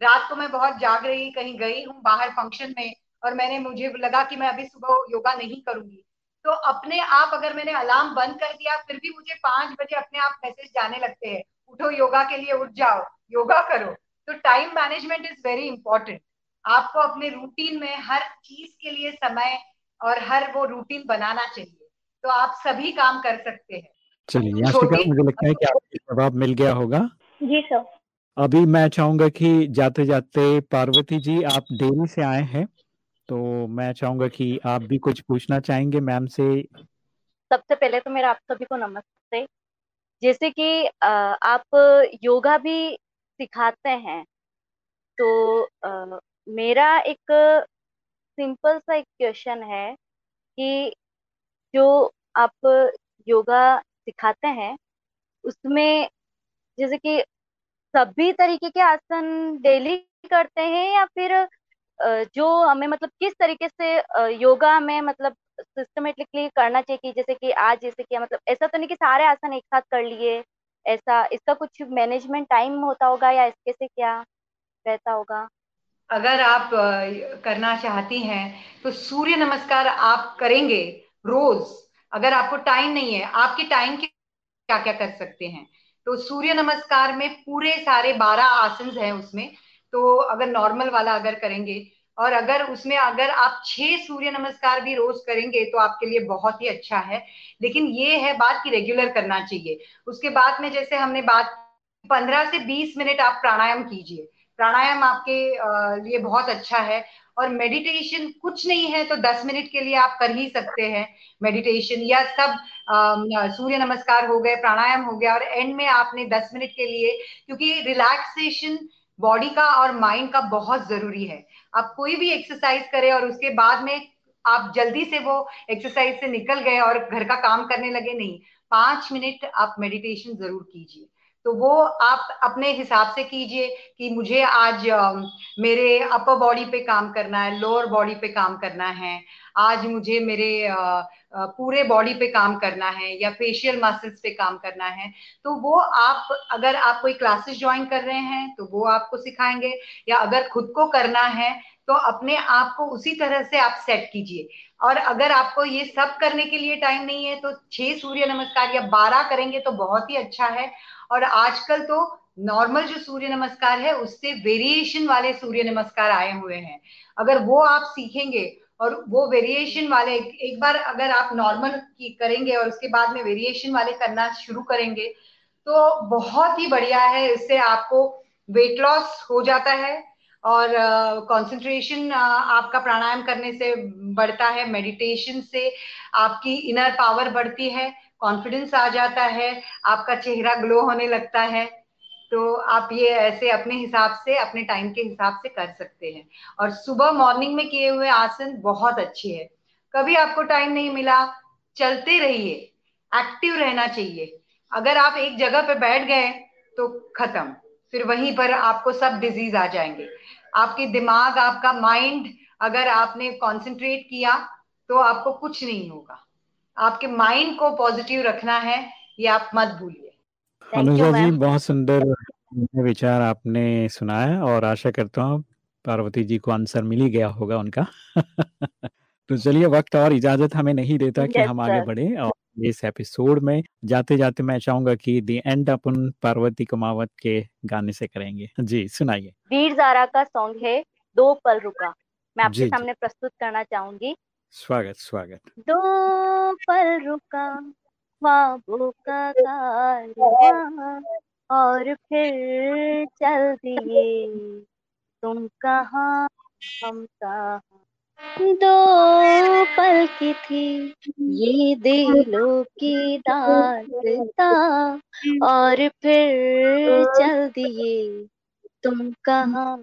रात को मैं बहुत जाग रही, कहीं गई हूँ बाहर फ़ंक्शन में, और मैंने मुझे लगा कि मैं अभी सुबह योगा नहीं करूँगी तो अपने आप अगर मैंने अलार्म बंद कर दिया, फिर भी मुझे पाँच बजे अपने आप मैसेज जाने लगते हैं, उठो योगा के लिए, उठ जाओ, योगा करो। तो time management is very important आपको अपने रूटीन में हर चीज़ के लिए समय और हर वो रूटीन बनाना चाहिए। तो आप सभी काम कर सकते हैं। चलिए मुझे लगता है कि आपको जवाब मिल गया होगा। जी सर। अभी मैं चाहूँगा कि जाते जाते पार्वती जी आप देरी से आए हैं तो मैं चाहूँगा कि आप भी कुछ पूछना चाहेंगे मैम से। सबसे पहले तो मेरा आप सभी को नमस्ते। जैसे कि आप योगा भी सिखाते हैं। तो आ, मेरा एक सिंपल सा एक क्वेश्चन है कि जो आप योगा सिखाते हैं उसमें जैसे कि सभी तरीके के आसन डेली करते हैं या फिर जो हमें मतलब किस तरीके से योगा में मतलब सिस्टमेटिकली करना चाहिए कि जैसे कि आज जैसे कि मतलब ऐसा तो नहीं कि सारे आसन एक साथ कर लिए ऐसा, इसका कुछ मैनेजमेंट टाइम होता होगा या इसके से क्या रहता होगा? अगर आप करना चाहती हैं तो सूर्य नमस्कार आप करेंगे रोज। अगर आपको टाइम नहीं है, आपके टाइम के क्या क्या कर सकते हैं? तो सूर्य नमस्कार में पूरे सारे बारह आसन हैं उसमें। तो अगर नॉर्मल वाला अगर करेंगे और अगर उसमें अगर आप छह सूर्य नमस्कार भी रोज करेंगे तो आपके लिए बहुत ही अच्छा है। लेकिन ये है बात कि रेगुलर करना चाहिए। उसके बाद में जैसे हमने बात पंद्रह से बीस मिनट आप प्राणायाम कीजिए। प्राणायाम आपके लिए बहुत अच्छा है। और मेडिटेशन कुछ नहीं है तो दस मिनट के लिए आप कर ही सकते हैं मेडिटेशन या सब सूर्य नमस्कार हो गए, प्राणायाम हो गया, और एंड में आपने दस मिनट के लिए, क्योंकि रिलैक्सेशन बॉडी का और माइंड का बहुत ज़रूरी है। आप कोई भी एक्सरसाइज करें और उसके बाद में आप जल्दी से वो एक्सरसाइज से निकल गए और घर का काम करने लगे, नहीं। पाँच मिनट आप मेडिटेशन ज़रूर कीजिए। तो वो आप अपने हिसाब से कीजिए कि मुझे आज मेरे अपर बॉडी पे काम करना है लोअर बॉडी पे काम करना है। आज मुझे मेरे पूरे बॉडी पे काम करना है या फेशियल मसल्स पे काम करना है तो वो आप, अगर आप कोई क्लासेस ज्वाइन कर रहे हैं तो वो आपको सिखाएँगे, या अगर खुद को करना है तो अपने आप को उसी तरह से आप सेट कीजिए। और अगर आपको ये सब करने के लिए टाइम नहीं है तो छह सूर्य नमस्कार या बारह करेंगे तो बहुत ही अच्छा है। और आजकल तो नॉर्मल जो सूर्य नमस्कार है, उससे वेरिएशन वाले सूर्य नमस्कार आए हुए हैं। अगर वो आप सीखेंगे और वो वेरिएशन वाले एक बार अगर आप नॉर्मल की करेंगे और उसके बाद में वेरिएशन वाले करना शुरू करेंगे तो बहुत ही बढ़िया है इससे आपको वेट लॉस हो जाता है और कंसंट्रेशन uh, uh, आपका प्राणायाम करने से बढ़ता है मेडिटेशन से आपकी इनर पावर बढ़ती है कॉन्फिडेंस आ जाता है आपका चेहरा ग्लो होने लगता है। तो आप ये ऐसे अपने हिसाब से अपने टाइम के हिसाब से कर सकते हैं। और सुबह मॉर्निंग में किए हुए आसन बहुत अच्छे है। कभी आपको टाइम नहीं मिला चलते रहिए एक्टिव रहना चाहिए। अगर आप एक जगह पे बैठ गए तो खत्म। फिर वहीं पर आपको सब डिज़ीज़ आ जाएँगे। आपके दिमाग आपका माइंड अगर आपने कंसंट्रेट किया तो आपको कुछ नहीं होगा। आपके माइंड को पॉजिटिव रखना है ये आप मत भूलिए। अनुजा जी बहुत सुंदर विचार आपने सुनाया और आशा करता हूँ पार्वती जी को आंसर मिल ही गया होगा उनका। *laughs* तो चलिए वक्त और इजाज़त हमें नहीं देता कि हम आगे बढ़े और इस एपिसोड में जाते जाते मैं चाहूँगा कि दी एंड अपन पार्वती कुमावत के गाने से करेंगे। जी सुनाइए। वीर जारा का सॉन्ग है दो पल रुका। मैं आपके सामने प्रस्तुत करना चाहूँगी। स्वागत स्वागत। दो पल रुका ख्वाबों का कारवां और फिर चल दिए। तुम कहाँ, हम कहा? दो पल की थी, ये दिलों की दास्ता। और फिर चल दिए। तुम कहाँ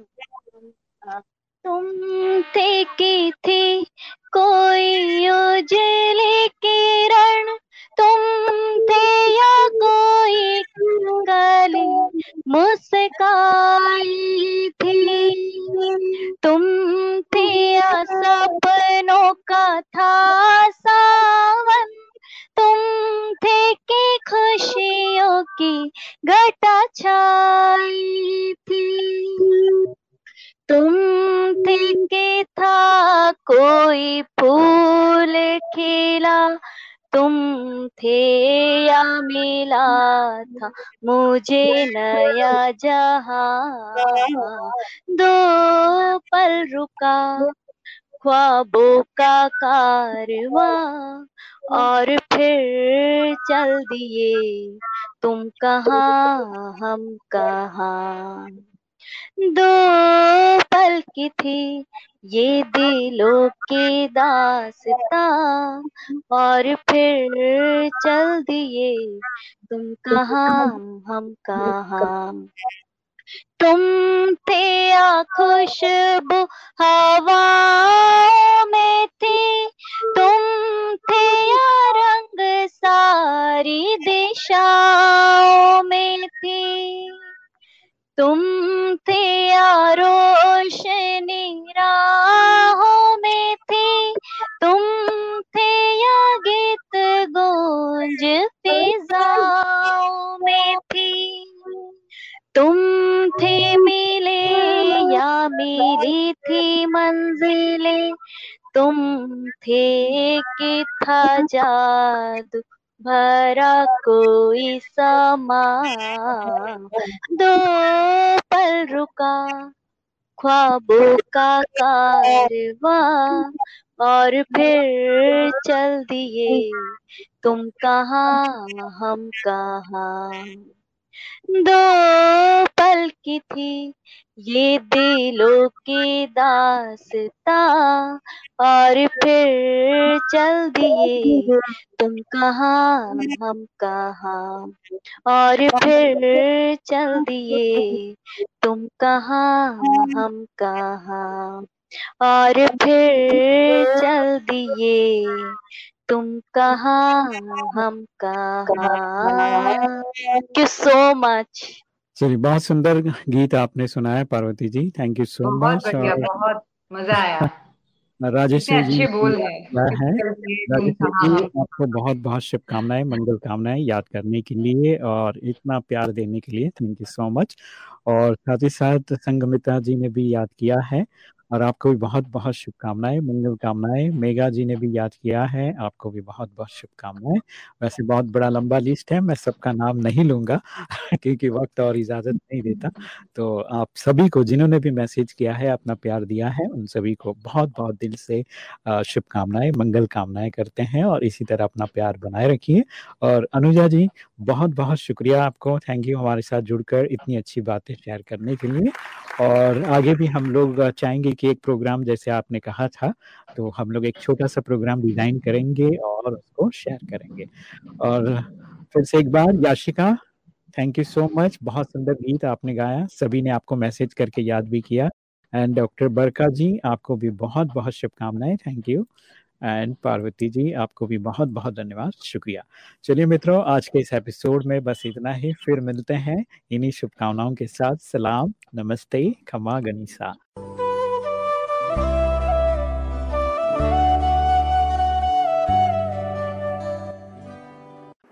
तुम थे की थी कोई उजले किरण तुम थे या कोई गली मुस्काई थी? तुम थे या सपनों का था सावन? तुम थे कि खुशियों की घटा छाई थी? तुम थे था कोई फूल खिला। तुम थे या मिला था मुझे नया जहाँ। दो पल रुका ख्वाबों का कारवा और फिर चल दिए। तुम कहाँ, हम कहाँ? दो पल की थी ये दिलों की दासता। और फिर चल दिए, तुम कहा, हम कहाँ? तुम थे या खुशबू हवा में थी। तुम थे या रंग सारी दिशाओं में थी। तुम थे या रोशनी राहों में थी। तुम थे या गीत गूंज फिजाओं में थी। तुम थे मिले या मेरी थी मंजिले। तुम थे कि था जादू भरा कोई समा दो पल रुका, ख्वाबों का कारवा, और फिर चल दिए, तुम कहा, हम कहाँ? दो पल की थी। ये दिलों की दासता। और फिर चल दिए तुम कहाँ, हम कहाँ। और फिर चल दिए तुम कहाँ, हम कहाँ। और फिर चल दिए तुम कहाँ हम कहाँ? थैंक यू सो मच चलिए बहुत सुंदर गीत आपने सुनाया Parvati ji. Thank you so much बहुत मज़ा आया। *laughs* राजेश जी बोल है। राजेश्वरी जी आपको बहुत बहुत शुभकामनाएँ मंगल कामनाएँ याद करने के लिए और इतना प्यार देने के लिए। थैंक यू सो मच और साथ ही साथ संगमिता जी ने भी याद किया है। और आपको भी बहुत बहुत शुभकामनाएँ, मंगल कामनाएँ। मेगा जी ने भी याद किया है, आपको भी बहुत बहुत शुभकामनाएँ। वैसे बहुत बड़ा लंबा लिस्ट है, मैं सबका नाम नहीं लूँगा *laughs* क्योंकि वक्त और इजाज़त नहीं देता। तो आप सभी को, जिन्होंने भी मैसेज किया है, अपना प्यार दिया है, उन सभी को बहुत बहुत दिल से शुभकामनाएँ, मंगल कामनाएँ करते हैं और इसी तरह अपना प्यार बनाए रखिए। और अनुजा जी बहुत बहुत शुक्रिया आपको। थैंक यू हमारे साथ जुड़कर इतनी अच्छी बातें शेयर करने के लिए। और आगे भी हम लोग चाहेंगे कि एक प्रोग्राम जैसे आपने कहा था तो हम लोग एक छोटा सा प्रोग्राम डिज़ाइन करेंगे और उसको शेयर करेंगे। और फिर से एक बार, Yashika thank you so much बहुत सुंदर गीत आपने गाया। सभी ने आपको मैसेज करके याद भी किया। एंड डॉक्टर बरका जी, आपको भी बहुत बहुत शुभकामनाएँ। Thank you and Parvati ji आपको भी बहुत बहुत धन्यवाद। शुक्रिया। चलिए मित्रों, आज के इस एपिसोड में बस इतना ही। फिर मिलते हैं इन्हीं शुभकामनाओं के साथ। सलाम, नमस्ते, खमा गनीसा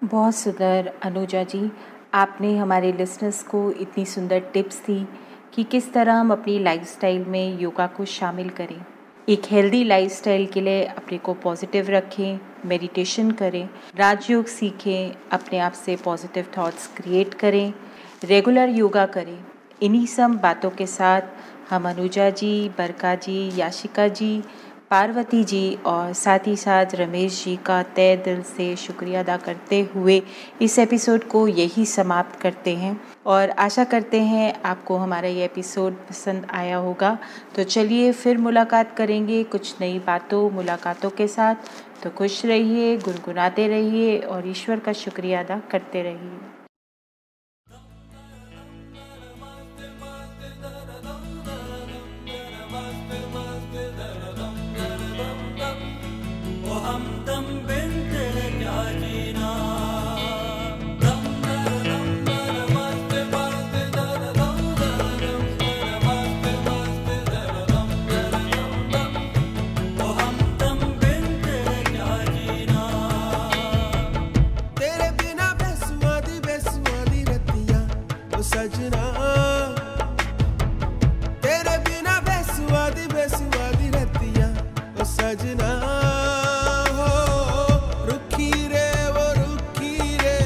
बहुत सुंदर, अनुजा जी। आपने हमारे लिसनर्स को इतनी सुंदर टिप्स दी कि किस तरह हम अपनी लाइफस्टाइल में योगा को शामिल करें। एक हेल्दी लाइफस्टाइल के लिए अपने को पॉजिटिव रखें मेडिटेशन करें, राजयोग सीखें, अपने आप से पॉजिटिव थॉट्स क्रिएट करें रेगुलर योगा करें। इन्हीं सब बातों के साथ हम अनुजा जी, बरका जी, याशिका जी पार्वती जी और साथ ही साथ रमेश जी का तय दिल से शुक्रिया अदा करते हुए इस एपिसोड को यही समाप्त करते हैं। और आशा करते हैं आपको हमारा ये एपिसोड पसंद आया होगा। तो चलिए फिर मुलाकात करेंगे कुछ नई बातों, मुलाकातों के साथ। तो खुश रहिए, गुनगुनाते रहिए और ईश्वर का शुक्रिया अदा करते रहिए। सजना हो, रुखी रे, वो रुखी रे।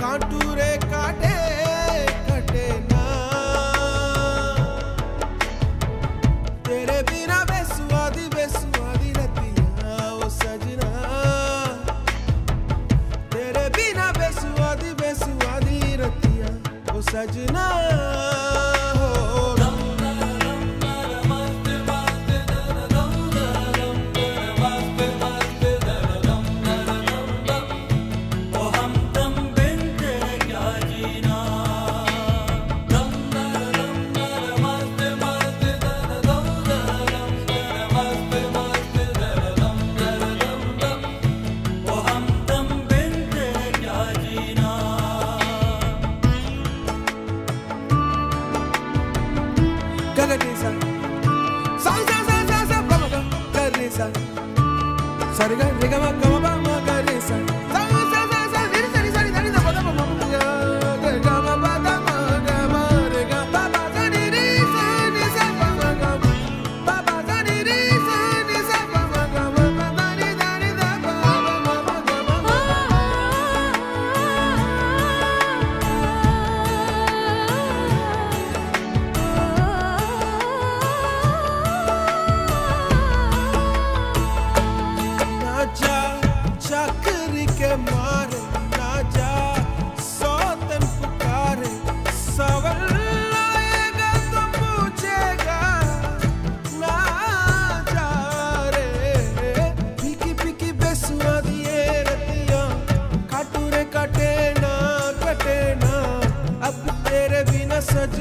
काटू रे, काटे कटे ना। तेरे बिना बेसुआदी बेसुआदी रतिया, वो सजना। तेरे बिना बेसुआदी बेसुआदी रतिया, वो सजना। సరిగా నిగమక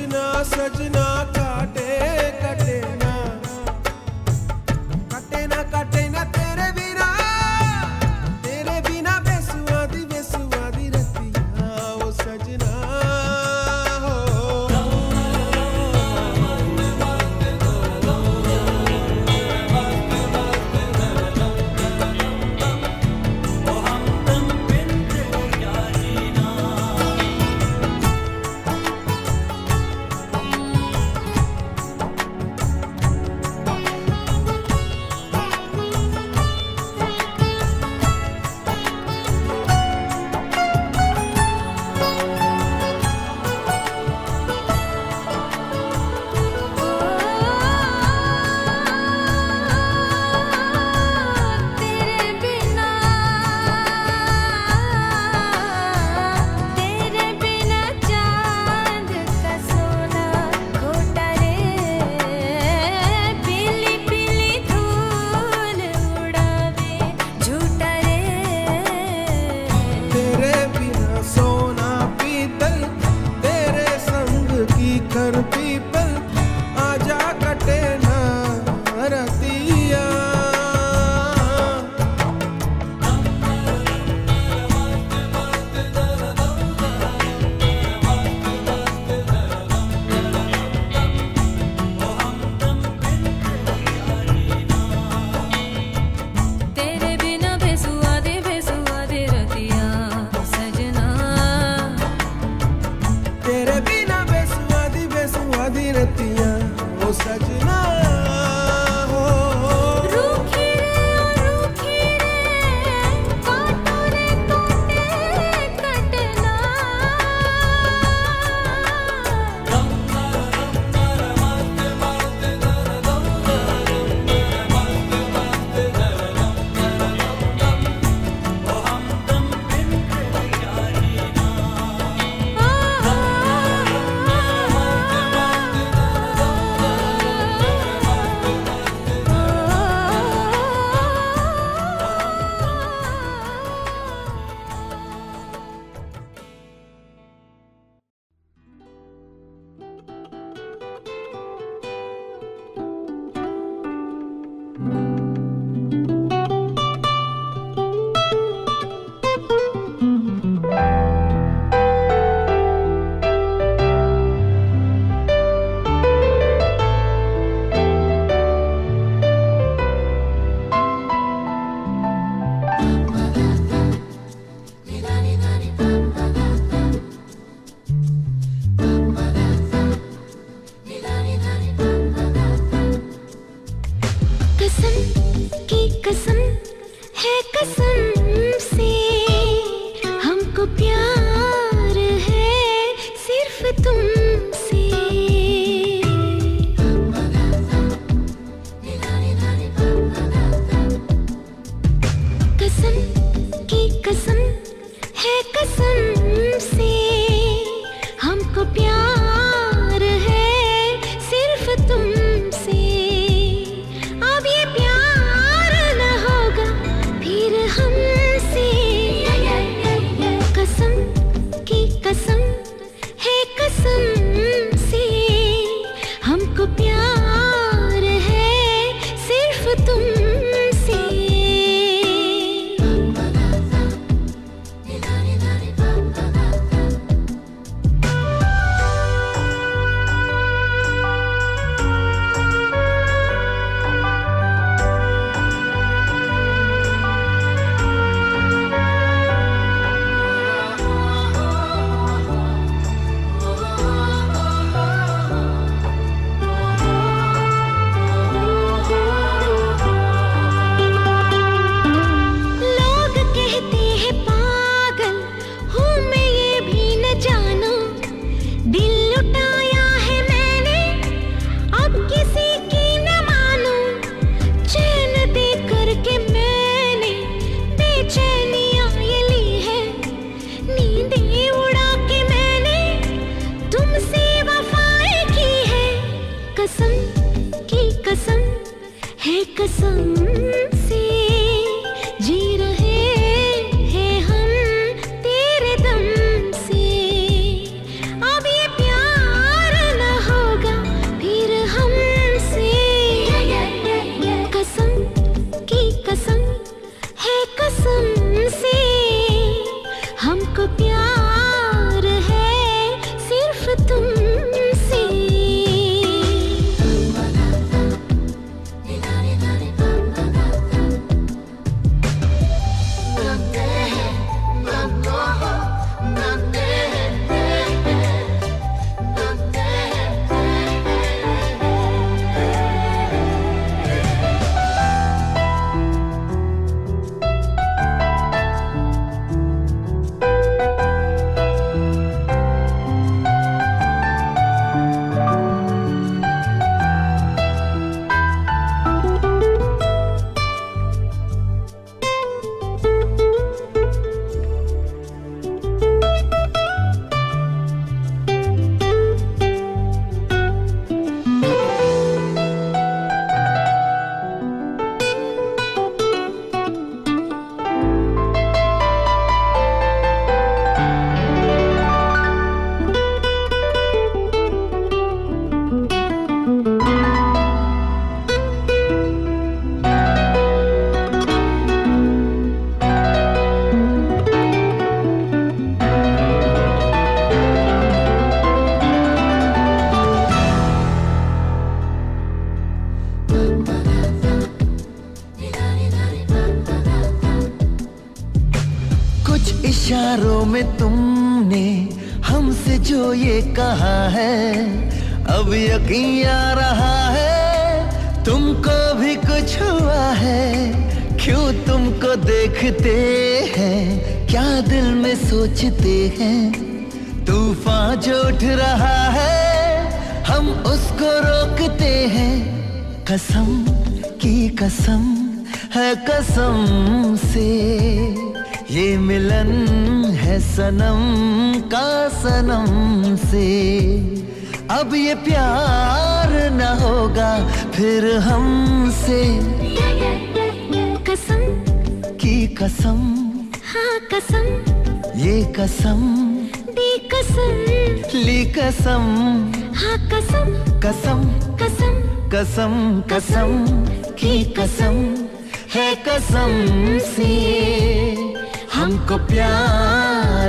सजना सजना काटे कटे। सनम का सनम से। अब ये प्यार न होगा फिर हमसे। कसम। की कसम। हाँ कसम। ये कसम। दी कसम। ली कसम। हाँ कसम। कसम। कसम। कसम कसम। की कसम। है कसम से। हमको प्यार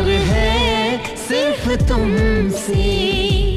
प्यार है सिर्फ़ तुमसे।